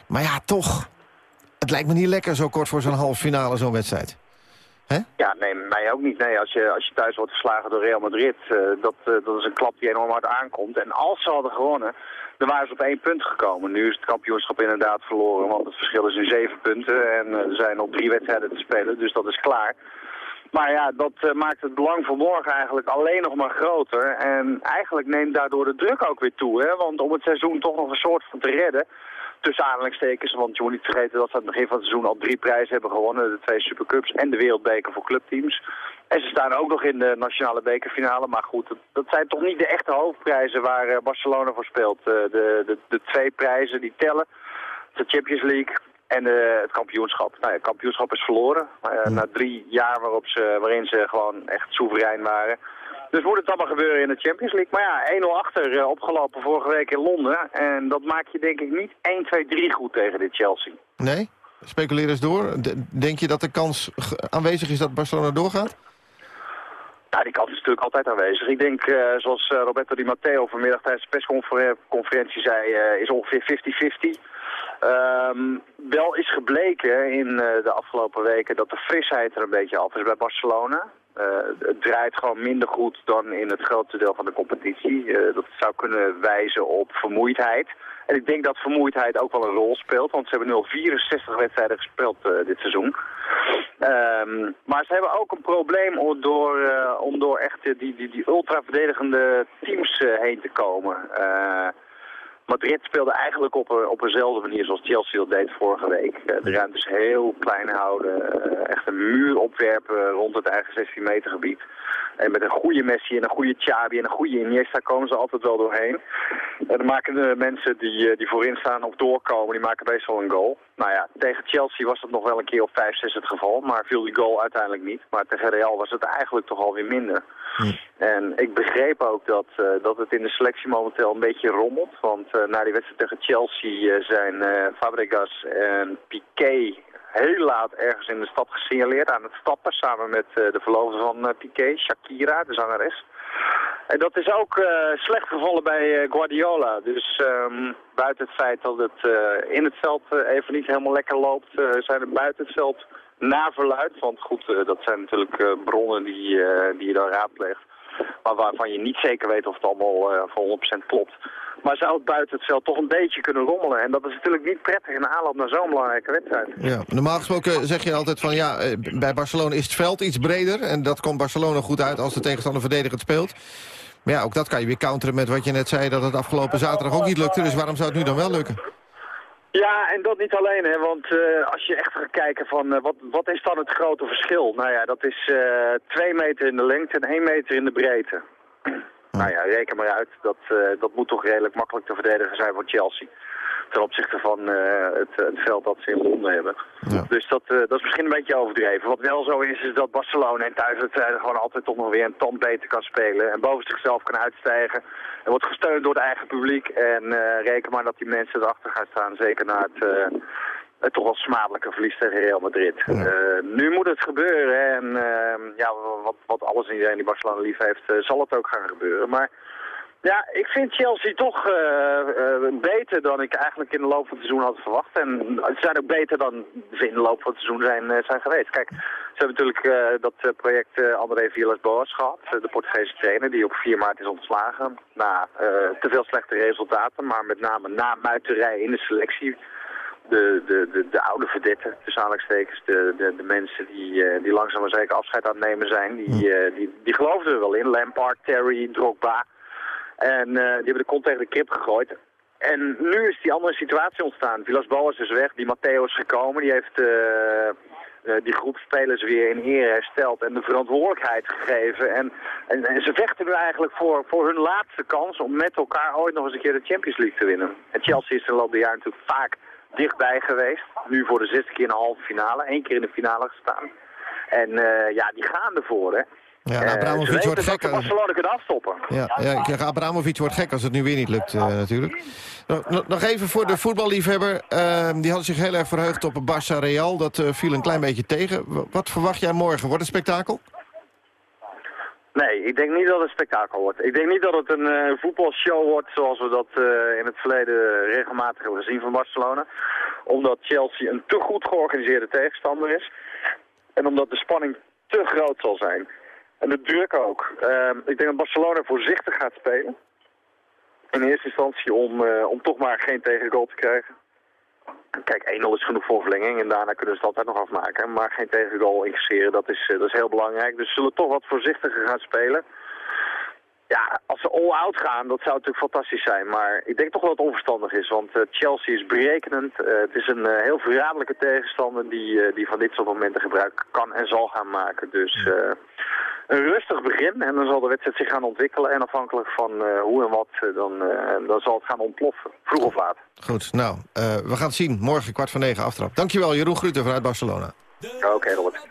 S7: Maar ja, toch, het lijkt me niet lekker zo kort voor zo'n halve finale, zo'n wedstrijd. He?
S23: Ja, nee, mij ook niet. Nee, als je, als je thuis wordt verslagen door Real Madrid, uh, dat, uh, dat is een klap die enorm hard aankomt. En als ze hadden gewonnen, dan waren ze op één punt gekomen. Nu is het kampioenschap inderdaad verloren, want het verschil is nu zeven punten. En uh, er zijn nog drie wedstrijden te spelen, dus dat is klaar. Maar ja, dat uh, maakt het belang voor morgen eigenlijk alleen nog maar groter. En eigenlijk neemt daardoor de druk ook weer toe. Hè? Want om het seizoen toch nog een soort van te redden, tussen aanhalingstekens, want je moet niet vergeten dat ze aan het begin van het seizoen al drie prijzen hebben gewonnen. De twee Supercups en de Wereldbeker voor clubteams. En ze staan ook nog in de nationale bekerfinale. Maar goed, dat, zijn toch niet de echte hoofdprijzen waar uh, Barcelona voor speelt. Uh, de, de, de twee prijzen die tellen, de Champions League en uh, het kampioenschap. Nou ja, het kampioenschap is verloren. Uh, na drie jaar waarop ze, waarin ze gewoon echt soeverein waren. Dus moet het allemaal gebeuren in de Champions League. Maar ja, 1-0 achter uh, opgelopen vorige week in Londen. En dat maak je denk ik niet 1, 2, 3 goed tegen dit Chelsea.
S7: Nee? Speculeer eens door. Denk je dat de kans aanwezig is dat Barcelona doorgaat?
S23: Nou, die kans is natuurlijk altijd aanwezig. Ik denk, uh, zoals uh, Roberto Di Matteo vanmiddag tijdens de persconferentie zei, uh, is ongeveer 50-50. Um, wel is gebleken in de afgelopen weken dat de frisheid er een beetje af is bij Barcelona. Uh, het draait gewoon minder goed dan in het grootste deel van de competitie. Uh, dat zou kunnen wijzen op vermoeidheid. En ik denk dat vermoeidheid ook wel een rol speelt, want ze hebben nu al 64 wedstrijden gespeeld uh, dit seizoen. Um, maar ze hebben ook een probleem om door, om door echt die, die, die ultra-verdedigende teams heen te komen. Madrid speelde eigenlijk op, op eenzelfde manier zoals Chelsea dat deed vorige week. de ruimtes heel klein houden, echt een muur opwerpen rond het eigen 16 meter gebied. En met een goede Messi en een goede Xabi en een goede Iniesta komen ze altijd wel doorheen. En dan maken de mensen die, die voorin staan of doorkomen, die maken meestal een goal. Nou ja, tegen Chelsea was dat nog wel een keer op 5-6 het geval, maar viel die goal uiteindelijk niet. Maar tegen Real was het eigenlijk toch alweer minder. Hm. En ik begreep ook dat, uh, dat het in de selectie momenteel een beetje rommelt. Want uh, na die wedstrijd tegen Chelsea uh, zijn Fabregas en Piqué heel laat ergens in de stad gesignaleerd aan het stappen. Samen met de verloofde van Piqué, Shakira, de zangeres. En dat is ook slecht gevallen bij Guardiola. Dus um, buiten het feit dat het in het veld even niet helemaal lekker loopt, zijn er buiten het veld na verluid, want goed, dat zijn natuurlijk bronnen die, die je dan raadpleegt, maar waarvan je niet zeker weet of het allemaal voor 100% klopt. Maar zou het buiten het veld toch een beetje kunnen rommelen. En dat is natuurlijk niet prettig in de aanloop naar zo'n belangrijke wedstrijd.
S7: Ja, normaal gesproken zeg je altijd van ja, bij Barcelona is het veld iets breder. En dat komt Barcelona goed uit als de tegenstander verdedigend speelt. Maar ja, ook dat kan je weer counteren met wat je net zei, dat het afgelopen zaterdag ook niet lukte. Dus waarom zou het nu dan wel lukken?
S23: Ja, en dat niet alleen, hè, want uh, als je echt gaat kijken van uh, wat, wat is dan het grote verschil? Nou ja, dat is uh, twee meter in de lengte en één meter in de breedte. nou ja, reken maar uit, dat, dat moet toch redelijk makkelijk te verdedigen zijn voor Chelsea. Ten opzichte van eh, het, het veld dat ze in Londen hebben. Dus dat, eh, dat is misschien een beetje overdreven. Wat wel zo is, is dat Barcelona en thuis het gewoon altijd toch nog weer een tand beter kan spelen. En boven zichzelf kan uitstijgen. En wordt gesteund door het eigen publiek. En reken maar dat die mensen erachter gaan staan, zeker na het het toch wel smadelijke verlies tegen Real Madrid. nu moet het gebeuren en uh, ja, wat, wat alles en iedereen die Barcelona lief heeft, zal het ook gaan gebeuren. Maar ja, ik vind Chelsea toch uh, beter dan ik eigenlijk in de loop van het seizoen had verwacht. En ze zijn ook beter dan ze in de loop van het seizoen zijn, uh, zijn geweest. Kijk, ze hebben natuurlijk dat project André Villas-Boas gehad. de Portugese trainer die op 4 maart is ontslagen. Na te veel slechte resultaten, maar met name na muiterij in de selectie. De, de, de, de oude verdetten, tussen aanhalingstekens, de, de, de mensen die, die langzaam maar zeker afscheid aan het nemen zijn, die, die, die geloofden er wel in. Lampard, Terry, Drogba... En uh, die hebben de kont tegen de kip gegooid. En nu is die andere situatie ontstaan. Vilas Boas is weg, die Matteo is gekomen. Die heeft uh, uh, die groep spelers weer in ere hersteld en de verantwoordelijkheid gegeven. En, en, en, ze vechten nu eigenlijk voor, voor hun laatste kans om met elkaar ooit nog eens een keer de Champions League te winnen. En Chelsea is de loop der jaren natuurlijk vaak dichtbij geweest. Nu voor de zesde keer in de halve finale. één keer in de finale gestaan. En ja, die gaan ervoor, hè.
S7: Ja, uh, Abramovic wordt gek.
S23: Als... Barcelona kunnen afstoppen.
S7: Ja, ja, ik zeg, Abramovic wordt gek als het nu weer niet lukt uh, natuurlijk. Nog, nog, even voor de voetballiefhebber. Uh, die had zich heel erg verheugd op Barça Real. Dat uh, viel een klein beetje tegen. Wat verwacht jij morgen? Wordt het spektakel?
S23: Nee, ik denk niet dat het een spektakel wordt. Ik denk niet dat het een voetbalshow wordt zoals we dat in het verleden regelmatig hebben gezien van Barcelona. Omdat Chelsea een te goed georganiseerde tegenstander is. En omdat de spanning te groot zal zijn. En de druk ook. Uh, ik denk dat Barcelona voorzichtig gaat spelen. In eerste instantie om, uh, om toch maar geen tegengoal te krijgen. Kijk, 1-0 is genoeg voor verlenging en daarna kunnen ze het altijd nog afmaken. Maar geen tegengoal incasseren, dat is, uh, dat is heel belangrijk. Dus ze zullen toch wat voorzichtiger gaan spelen. Ja, als ze all-out gaan, dat zou natuurlijk fantastisch zijn. Maar ik denk toch dat het onverstandig is, want uh, Chelsea is berekenend. het is een heel verraderlijke tegenstander die, die van dit soort momenten gebruik kan en zal gaan maken. Dus een rustig begin en dan zal de wedstrijd zich gaan ontwikkelen. En afhankelijk van uh, hoe en wat, uh, dan, uh, dan zal het gaan ontploffen. Vroeg of laat.
S7: Goed, nou, we gaan het zien. Morgen kwart van negen aftrap. Dankjewel, Jeroen Gruter vanuit Barcelona.
S23: Oké, okay, Robert.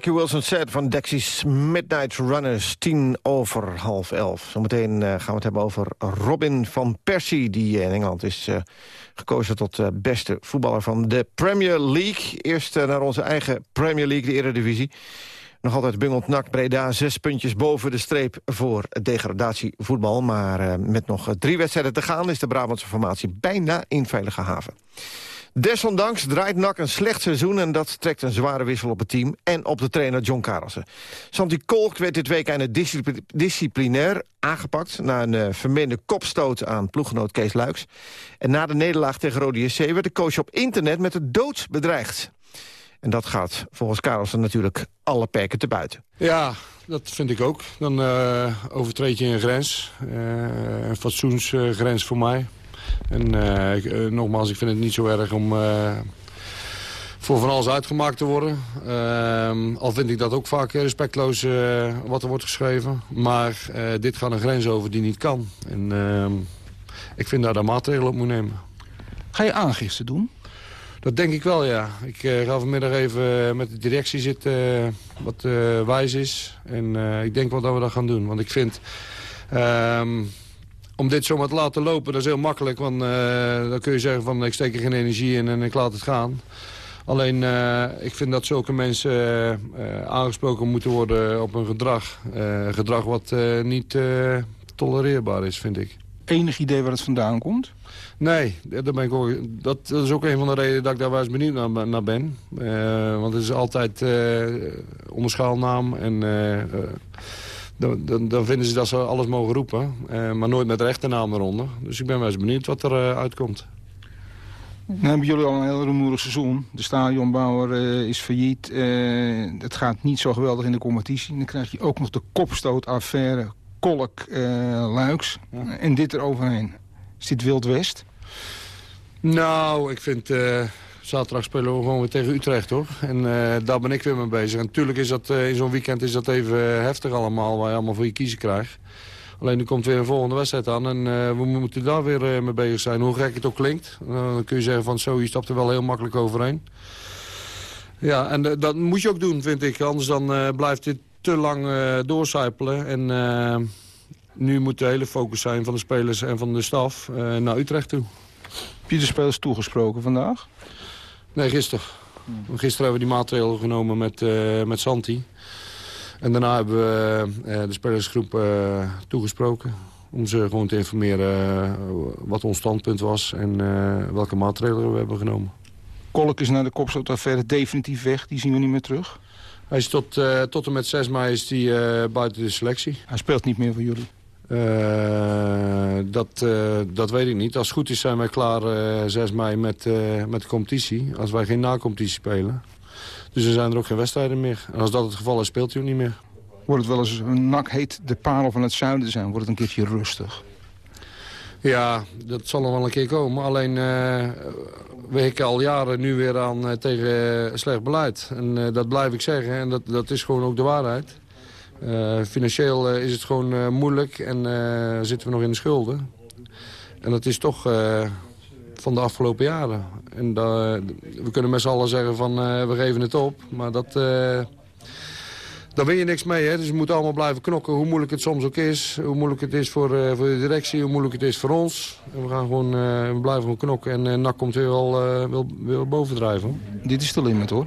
S7: Jackie Wilson set van Dexys Midnight Runners, tien over half elf. Zometeen eh, gaan we het hebben over Robin van Persie... die in Engeland is eh, gekozen tot uh, beste voetballer van de Premier League. Eerst naar onze eigen Premier League, de Eredivisie. Nog altijd bungelt NAC Breda zes puntjes boven de streep voor degradatievoetbal. Maar met nog drie wedstrijden te gaan is de Brabantse formatie bijna in veilige haven. Desondanks draait NAC een slecht seizoen... en dat trekt een zware wissel op het team en op de trainer John Karelsen. Santi Kolk werd dit week aan het discipli disciplinair aangepakt... na een uh, vermeende kopstoot aan ploeggenoot Kees Luiks. En na de nederlaag tegen Rode JC werd de coach op internet met de dood bedreigd. En dat gaat volgens Karelsen natuurlijk alle perken te buiten.
S24: Ja, dat vind ik ook. Dan uh, overtreed je een grens. Uh, een fatsoensgrens voor mij. En ik, uh, nogmaals, ik vind het niet zo erg om uh, voor van alles uitgemaakt te worden. Ehm, al vind ik dat ook vaak respectloos wat er wordt geschreven. Maar dit gaat een grens over die niet kan. En ehm, ik vind dat daar maatregelen op moet nemen.
S25: Ga je aangifte doen?
S24: Dat denk ik wel, ja. Ik ga vanmiddag even met de directie zitten wat wijs is. En ik denk wel dat we dat gaan doen. Want ik vind... Um, om dit zomaar te laten lopen, dat is heel makkelijk. Want uh, dan kun je zeggen van ik steek er geen energie in en ik laat het gaan. Alleen, uh, ik vind dat zulke mensen uh, aangesproken moeten worden op een gedrag. gedrag wat niet tolereerbaar is, vind ik.
S25: Enig idee waar het vandaan komt?
S24: Nee, dat, ben ik ook, dat, dat is ook een van de redenen dat ik daar wel eens benieuwd naar, naar ben. want het is altijd onderschaalnaam en dan, dan, dan, vinden ze dat ze alles mogen roepen. Uh, maar nooit met de rechte naam eronder. Dus ik ben wel eens benieuwd wat er uh, uitkomt.
S25: Dan hebben jullie al een heel rumoerig seizoen. De stadionbouwer uh, is failliet. het gaat niet zo geweldig in de competitie. Dan krijg je ook nog de kopstootaffaire Kolk Luiks. Ja. En dit eroverheen. Is dit Wild West?
S24: Nou, ik vind... Zaterdag spelen we gewoon weer tegen Utrecht, hoor. En uh, daar ben ik weer mee bezig. En natuurlijk is dat uh, in zo'n weekend is dat even heftig allemaal, waar je allemaal voor je kiezen krijgt. Alleen nu komt weer een volgende wedstrijd aan en uh, we moeten daar weer mee bezig zijn. Hoe gek het ook klinkt, dan kun je zeggen van zo, je stapt er wel heel makkelijk overheen. Ja, en dat moet je ook doen, vind ik. Anders dan blijft dit te lang doorcijpelen. En nu moet de hele focus zijn van de spelers en van de staf naar Utrecht toe.
S25: Heb je de spelers toegesproken vandaag?
S24: Nee, gisteren. Gisteren hebben we die maatregelen genomen met, uh, met Santi. En daarna hebben we uh, de spelersgroep uh, toegesproken. Om ze gewoon te informeren wat ons standpunt was en welke maatregelen we hebben genomen.
S25: Kolk is naar de kopstootaffaire definitief weg. Die zien we niet meer terug.
S24: Hij is tot, tot en met 6 mei is die, buiten de selectie.
S25: Hij speelt niet meer voor jullie?
S24: Uh, dat, uh, dat weet ik niet. Als het goed is zijn wij klaar uh, 6 mei met, met de competitie. Als wij geen na-competitie spelen. Dus er zijn er ook geen wedstrijden meer. En als dat het geval is, speelt hij ook niet meer.
S25: Wordt het wel eens een nak heet de parel van het zuiden zijn? Wordt het een keertje rustig?
S24: Ja, dat zal nog wel een keer komen. Alleen we hikken al jaren nu weer aan tegen slecht beleid. En dat blijf ik zeggen. En dat, dat is gewoon ook de waarheid. Uh, financieel uh, is het gewoon uh, moeilijk en zitten we nog in de schulden. En dat is toch van de afgelopen jaren. En we kunnen met z'n allen zeggen van we geven het op. Maar dat, daar win je niks mee. Hè? Dus we moeten allemaal blijven knokken. Hoe moeilijk het soms ook is. Hoe moeilijk het is voor, voor de directie. Hoe moeilijk het is voor ons. En we, gaan gewoon, blijven gewoon knokken. En NAC komt weer wel, wel, weer bovendrijven.
S25: Dit is de limit hoor.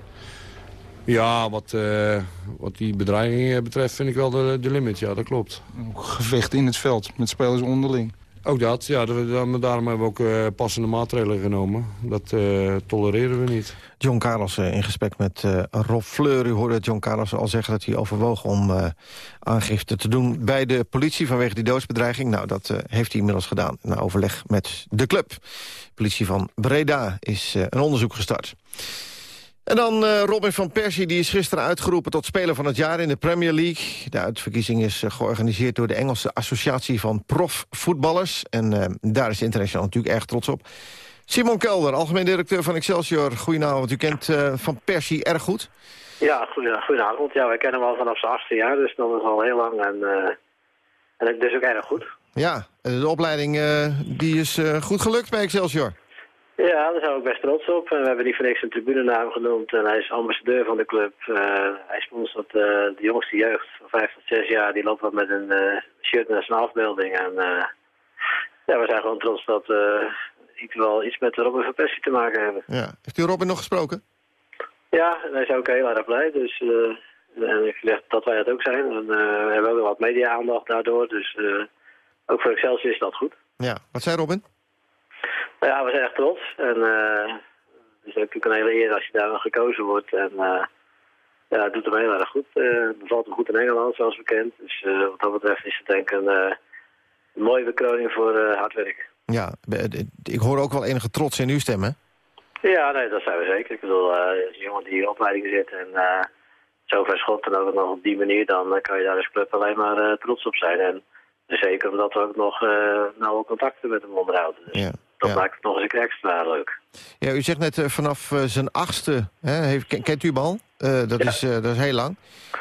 S24: Ja, wat, uh, wat die bedreiging betreft vind ik wel de, de limit. Ja, dat klopt.
S25: Gevecht in het veld met spelers onderling.
S24: Ook dat, ja. Daarom hebben we ook uh, passende maatregelen genomen. Dat uh, tolereren we niet.
S7: John Carlos in gesprek met Rob Fleur. U hoorde John Carlos al zeggen dat hij overwoog om aangifte te doen... bij de politie vanwege die doodsbedreiging. Nou, dat heeft hij inmiddels gedaan na overleg met de club. De politie van Breda is een onderzoek gestart. En dan uh, Robin van Persie, die is gisteren uitgeroepen tot speler van het jaar in de Premier League. De uitverkiezing is uh, georganiseerd door de Engelse Associatie van Profvoetballers. En uh, daar is International natuurlijk erg trots op. Simon Kelder, algemeen directeur van Excelsior. Goedenavond, u kent Van Persie erg goed?
S26: Ja, goedenavond. Ja, wij kennen hem al vanaf zijn achtste jaar, dus dat is al heel lang. En, en is ook erg goed.
S7: Ja, de opleiding die is goed gelukt bij Excelsior.
S26: Ja, daar zijn we ook best trots op. We hebben die voor niks een tribunenaam genoemd. En hij is ambassadeur van de club. Uh, hij sponsort uh, de jongste jeugd van 5 tot 6 jaar. Die loopt wat met een uh, shirt en een afbeelding. En ja, we zijn gewoon trots dat we iets, wel iets met Robin van Persie te maken hebben.
S7: Ja. Heeft u Robin nog gesproken?
S26: Ja, en hij is ook heel erg blij. Dus en ik zeg dat wij het ook zijn. En we hebben ook wat media-aandacht daardoor. Dus ook voor Excelsior is dat goed.
S7: Ja, wat zei Robin?
S26: Ja, we zijn echt trots. En uh, het is natuurlijk een hele eer als je daar gekozen wordt. En uh, ja, het doet hem heel erg goed. Uh, bevalt hem goed in Engeland, zoals bekend. Dus wat dat betreft is het denk ik een, een mooie bekroning voor hard werken.
S7: Ja, ik hoor ook wel enige trots in uw stem, hè?
S26: Ja, nee, dat zijn we zeker. Ik bedoel, uh, als een jongen die in opleiding zit en uh, zover schot en ook nog op die manier, dan kan je daar als club alleen maar uh, trots op zijn. En zeker omdat we ook nog nauwe contacten met hem onderhouden. Dus. Ja. Dat maakt het nog eens extra leuk.
S7: Ja, u zegt net uh, vanaf uh, zijn achtste, hè, heeft, kent u hem al? Uh, dat, is, dat is heel lang.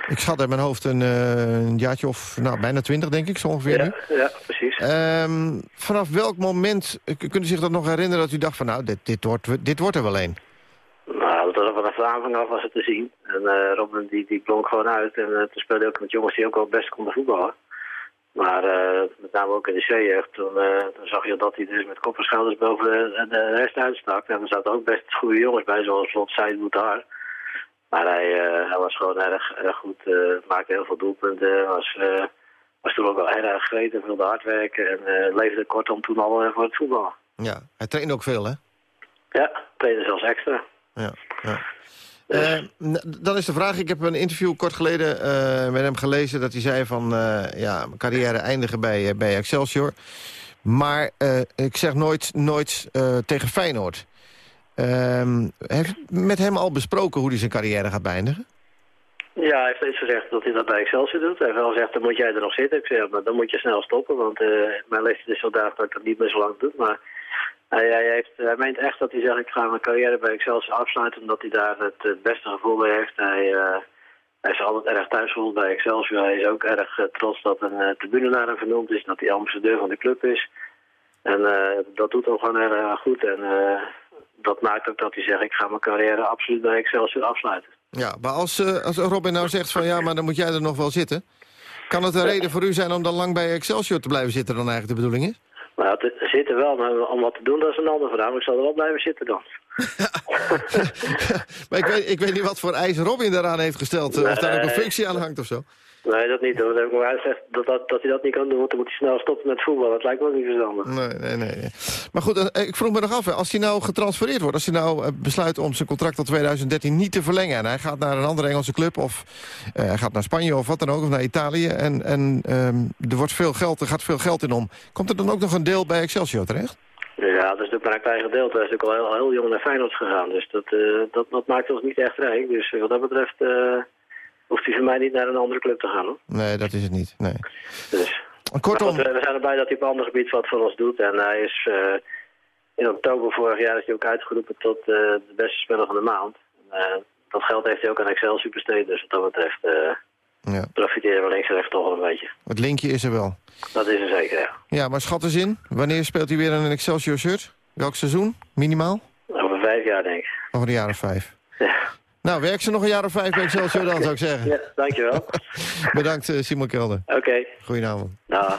S7: Ik schat in mijn hoofd een, een jaartje of nou, bijna twintig, denk ik, zo ongeveer
S26: ja,
S7: nu.
S26: Ja, precies.
S7: Um, vanaf welk moment, kunt u zich dat nog herinneren dat u dacht van nou, dit, dit, wordt, dit wordt er wel een?
S26: Nou, dat, vanaf de aanvang af was het te zien. En Robin die, die klonk gewoon uit. En toen speelde ook met jongens die ook wel best konden voetballen. Maar uh, met name ook in de C-jeugd, toen, uh, toen, zag je dat hij dus met kop en schouders boven de, de rest uitstak. En er zaten ook best goede jongens bij, zoals Slot Seid Boetar. Maar hij, uh, hij was gewoon erg, erg goed, maakte heel veel doelpunten. Was, was toen ook wel heel erg gretig, wilde hard werken en leefde kortom toen al voor het voetbal.
S7: Ja, hij trainde ook veel, hè?
S26: Ja, trainde zelfs extra.
S7: Ja, ja. Uh, dan is de vraag, ik heb een interview kort geleden uh, met hem gelezen... dat hij zei van, uh, ja, carrière eindigen bij, bij Excelsior. Maar ik zeg nooit, nooit tegen Feyenoord. Ehm, heeft met hem al besproken hoe hij zijn carrière gaat beëindigen?
S26: Ja, hij heeft steeds gezegd dat hij dat bij Excelsior doet. Hij heeft wel gezegd, dan moet jij er nog zitten. Ik zeg, maar dan moet je snel stoppen, want mijn leeftijd is zodanig dat ik dat niet meer zo lang doe. Maar hij, hij, heeft, hij meent echt dat hij zegt, ik ga mijn carrière bij Excelsior afsluiten... omdat hij daar het, het beste gevoel bij heeft. Hij, uh, hij is altijd erg thuis gevoeld bij Excelsior. Hij is ook erg uh, trots dat een uh, tribune naar hem vernoemd is... dat hij ambassadeur van de club is. En dat doet hem gewoon erg goed. En dat maakt ook dat hij zegt, ik ga mijn carrière absoluut bij Excelsior afsluiten.
S7: Ja, maar als, als Robin nou zegt van ja, maar dan moet jij er nog wel zitten... kan het een reden voor u zijn om dan lang bij Excelsior te blijven zitten dan eigenlijk de bedoeling is?
S26: Maar ja, zitten wel, maar om wat te doen, dat is een ander verhaal. Ik zal er wel blijven zitten dan. [laughs]
S7: maar ik weet, ik weet niet wat voor eis Robin daaraan heeft gesteld. Nee. Of daar ook een functie aan hangt of zo.
S26: Nee, dat niet. Dat, hij zegt dat, dat, dat hij dat niet kan doen, want dan moet hij snel stoppen met voetbal. Dat lijkt me ook niet verstandig.
S7: Nee, nee, nee. Maar goed, eh, ik vroeg me nog af, als hij nou getransfereerd wordt... als hij nou eh, besluit om zijn contract tot 2013 niet te verlengen... en hij gaat naar een andere Engelse club of uh, hij gaat naar Spanje of wat dan ook... of naar Italië en, en um, er, wordt veel geld, er gaat veel geld in om... komt er dan ook nog een deel bij Excelsior terecht?
S26: Ja, dat is natuurlijk maar een klein gedeelte. Hij is natuurlijk al heel, heel jong naar Feyenoord gegaan. Dus dat, uh, dat, dat maakt ons niet echt rijk. Dus wat dat betreft... Uh, hoeft hij voor mij niet naar een andere club te gaan. Hoor.
S7: Nee, dat is het niet. Nee.
S26: Dus.
S7: Kortom...
S26: Goed, we zijn erbij dat hij op een ander gebied wat voor ons doet. En hij is uh, in oktober vorig jaar is hij ook uitgeroepen tot uh, de beste speler van de maand. Uh, dat geld heeft hij ook aan Excelsior besteed. Dus wat dat betreft ja. profiteren we links en rechts toch wel een beetje.
S7: Het linkje is er wel.
S26: Dat is er zeker, ja.
S7: Ja, maar schat eens in. Wanneer speelt hij weer een Excelsior shirt? Welk seizoen? Minimaal?
S26: Over vijf jaar, denk ik.
S7: Over jaar of vijf.
S26: Ja.
S7: Nou, werk ze nog een jaar of vijf bij Excelsior dan, zou ik zeggen.
S26: Ja, dankjewel. [laughs]
S7: Bedankt, uh, Simon Kelder.
S26: Oké. Okay.
S7: Goedenavond.
S26: Dag.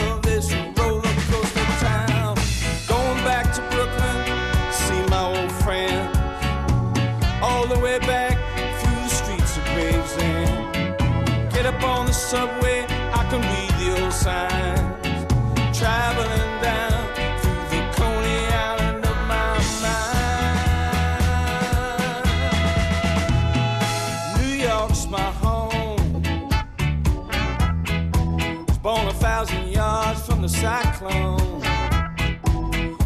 S27: subway, I can read the old signs. Traveling down through the Coney Island of my mind. New York's my home. Was born a thousand yards from the cyclone.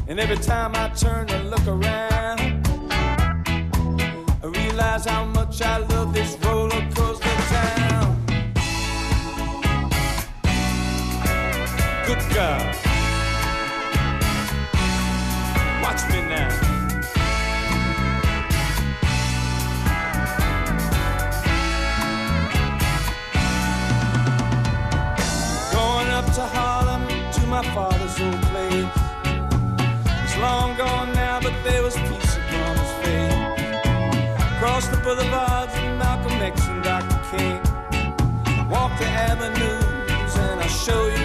S27: And every time I turn to look around, I realize how much I love this roller Good Watch me now. Going up to Harlem to my father's old place. It's long gone now, but there was peace upon his face. Cross the boulevards of Malcolm X and Dr. King. Walk the avenues, and I'll show you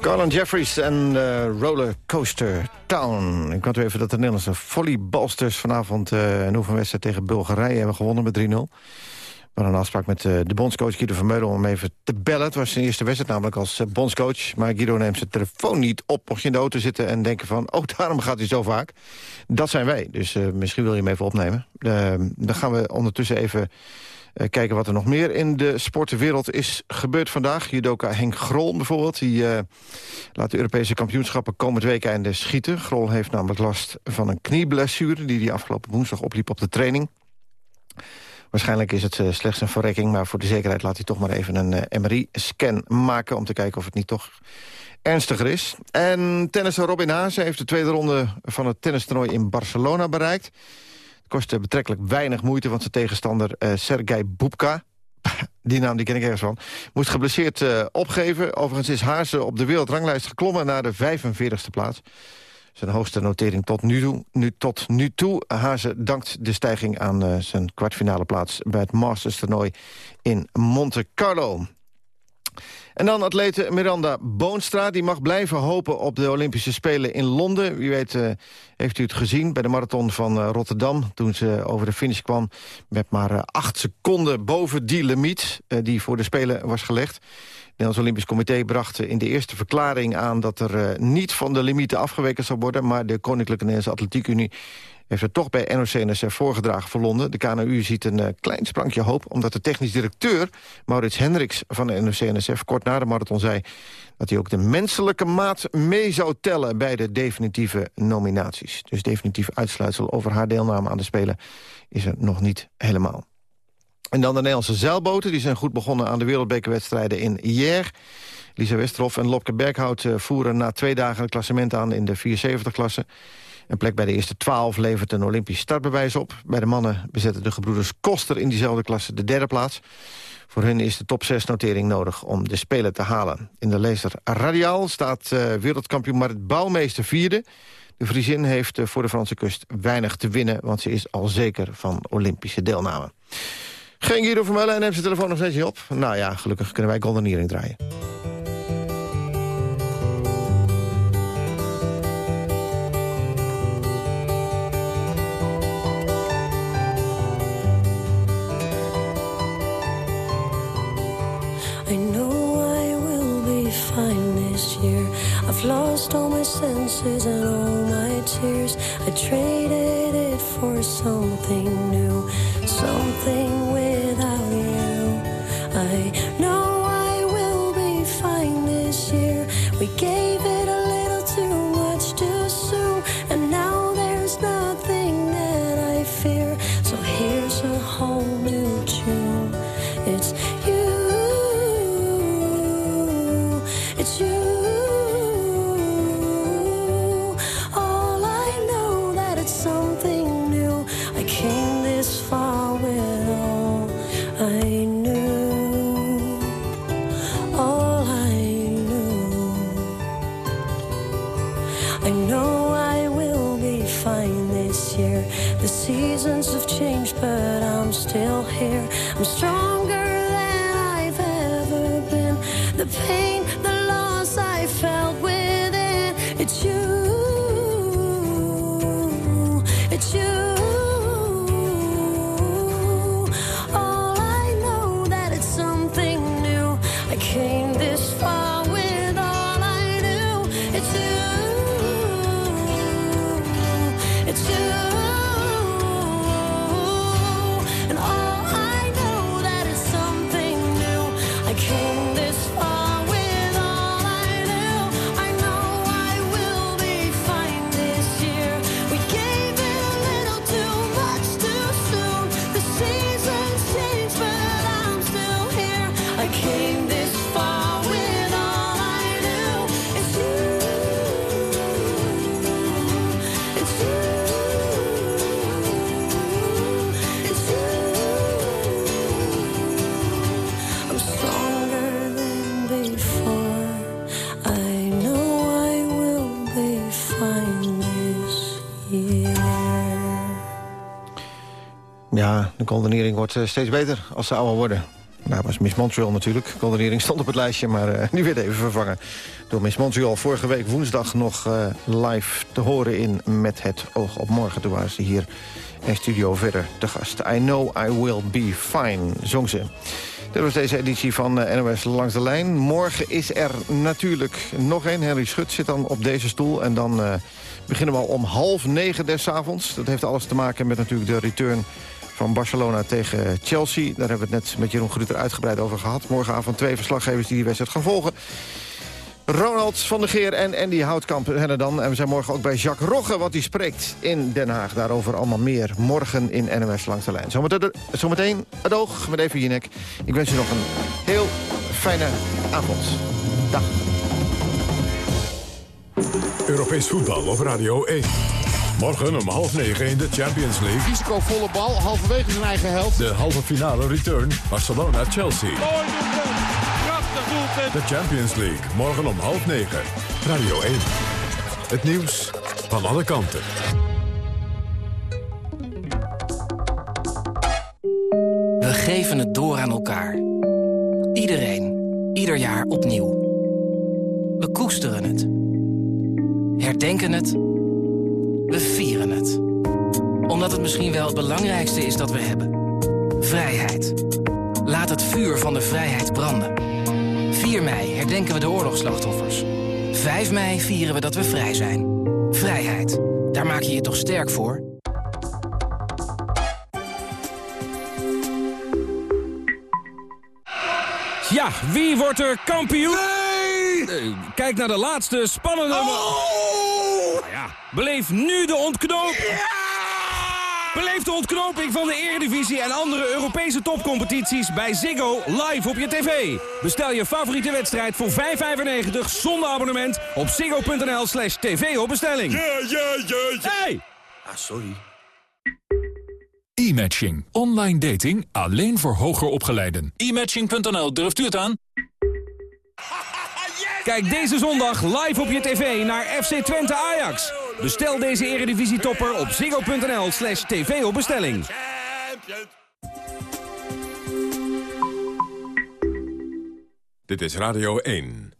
S7: Garland Jeffries en eh, Roller Coaster Town. Ik had u even dat de Nederlandse volleybalsters vanavond eh een oefenwedstrijd tegen Bulgarije hebben gewonnen met 3-0. Hadden een afspraak met eh, de bondscoach Guido Vermeulen om even te bellen. Het was zijn eerste wedstrijd namelijk als eh, bondscoach. Maar Guido neemt zijn telefoon niet op. Mocht je in de auto zitten en denken van... oh, [laughs] daarom gaat hij zo vaak. Dat zijn wij. Dus eh, misschien wil je hem even opnemen. Eh, dan gaan we ondertussen even kijken wat er nog meer in de sportwereld is gebeurd vandaag. Judoka Henk Grol bijvoorbeeld. Die laat de Europese kampioenschappen komend weekende schieten. Grol heeft namelijk last van een knieblessure... die hij afgelopen woensdag opliep op de training. Waarschijnlijk is het eh, slechts een verrekking... maar voor de zekerheid laat hij toch maar even een eh, MRI-scan maken... om te kijken of het niet toch ernstiger is. En tennisser Robin Haase heeft de tweede ronde van het tennistoernooi in Barcelona bereikt. Het kostte betrekkelijk weinig moeite, want zijn tegenstander uh, Sergej Bubka... [laughs] die naam die ken ik ergens van, moest geblesseerd opgeven. Overigens is Haase op de wereldranglijst geklommen naar de 45e plaats. Zijn hoogste notering tot nu toe. Nu, tot nu toe. Dankt de stijging aan uh, zijn kwartfinale plaats... bij het Masters toernooi in Monte Carlo. En dan atlete Miranda Boonstra. Die mag blijven hopen op de Olympische Spelen in Londen. Wie weet uh, heeft u het gezien bij de marathon van uh, Rotterdam... toen ze over de finish kwam met maar acht seconden boven die limiet... die voor de Spelen was gelegd. Nederlands Olympisch Comité bracht in de eerste verklaring aan... dat er niet van de limieten afgeweken zou worden... maar de Koninklijke Nederlandse Atletiek Unie heeft het toch bij NOC-NSF voorgedragen voor Londen. De KNU ziet een uh, klein sprankje hoop, omdat de technisch directeur... Maurits Hendricks van de NOC-NSF kort na de marathon zei... dat hij ook de menselijke maat mee zou tellen bij de definitieve nominaties. Dus definitief uitsluitsel over haar deelname aan de Spelen is er nog niet helemaal. En dan de Nederlandse zeilboten. Die zijn goed begonnen aan de wereldbekerwedstrijden in Hier. Lisa Westerhof en Lopke Berghout voeren na twee dagen het klassement aan in de 74-klasse. Een plek bij de eerste twaalf levert een Olympisch startbewijs op. Bij de mannen bezetten de gebroeders Koster in diezelfde klasse de derde plaats. Voor hun is de top 6 notering nodig om de Spelen te halen. In de laser radiaal staat uh, wereldkampioen Marit Bouwmeester vierde. De Friesin heeft uh, voor de Franse kust weinig te winnen... want ze is al zeker van Olympische deelname. Geen Guido Vermeulen en heeft zijn telefoon nog steeds niet op. Nou ja, gelukkig kunnen wij Golden Earring draaien.
S28: lost all my senses and all my tears. I traded it for something new, something
S7: Ja, de coldonering wordt eh, steeds beter als ze ouder worden. Nou, was Miss Montreal natuurlijk. Coldonering stond op het lijstje, maar eh, nu werd even vervangen door Miss Montreal. Vorige week woensdag nog eh, live te horen in Met het oog op morgen. Toen waren ze hier in studio verder te gast. I know I will be fine, zong ze. Dit was deze editie van eh, NOS Langs de Lijn. Morgen is er natuurlijk nog één. Henry Schut zit dan op deze stoel. En dan eh, beginnen we al om half negen des avonds. Dat heeft alles te maken met natuurlijk de return van Barcelona tegen Chelsea. Daar hebben we het net met Jeroen Gruter uitgebreid over gehad. Morgenavond twee verslaggevers die die wedstrijd gaan volgen. Ronald van der Geer en Andy Houtkamp zijn. En we zijn morgen ook bij Jacques Rogge, want die spreekt in Den Haag. Daarover allemaal meer morgen in NMS Langs de Lijn. Zometeen, zometeen het oog met Even Jinek. Ik wens u nog een heel fijne avond. Dag.
S29: Europees voetbal op Radio 1. Morgen om half negen in de Champions League.
S16: Risicovolle bal, halverwege zijn eigen helft.
S29: De halve finale return Barcelona-Chelsea.
S16: Mooi doelpunt. Prachtig doelpunt.
S29: De Champions League, morgen om half negen. Radio 1. Het nieuws van alle kanten.
S30: We geven het door aan elkaar. Iedereen, ieder jaar opnieuw. We koesteren het. Herdenken het. Vieren het. Omdat het misschien wel het belangrijkste is dat we hebben. Vrijheid. Laat het vuur van de vrijheid branden. 4 mei herdenken we de oorlogsslachtoffers. 5 mei vieren we dat we vrij zijn. Vrijheid. Daar maak je je toch sterk voor?
S2: Ja, wie wordt er kampioen? Nee! kijk naar de laatste spannende... Oh! Ja, beleef nu de ontknoping. Beleef de ontknoping van de Eredivisie en andere Europese topcompetities bij Ziggo live op je tv. Bestel je favoriete wedstrijd voor 5,95 zonder abonnement op ziggo.nl slash tv op bestelling.
S29: Ja, ja, ja, ja.
S2: Hey! Ah, sorry.
S29: E-matching. Online dating alleen voor hoger opgeleiden.
S2: E-matching.nl, durft u het aan? [laughs] Kijk deze zondag live op je tv naar FC Twente Ajax. Bestel deze eredivisietopper op ziggo.nl slash tv op bestelling.
S29: Dit is Radio 1.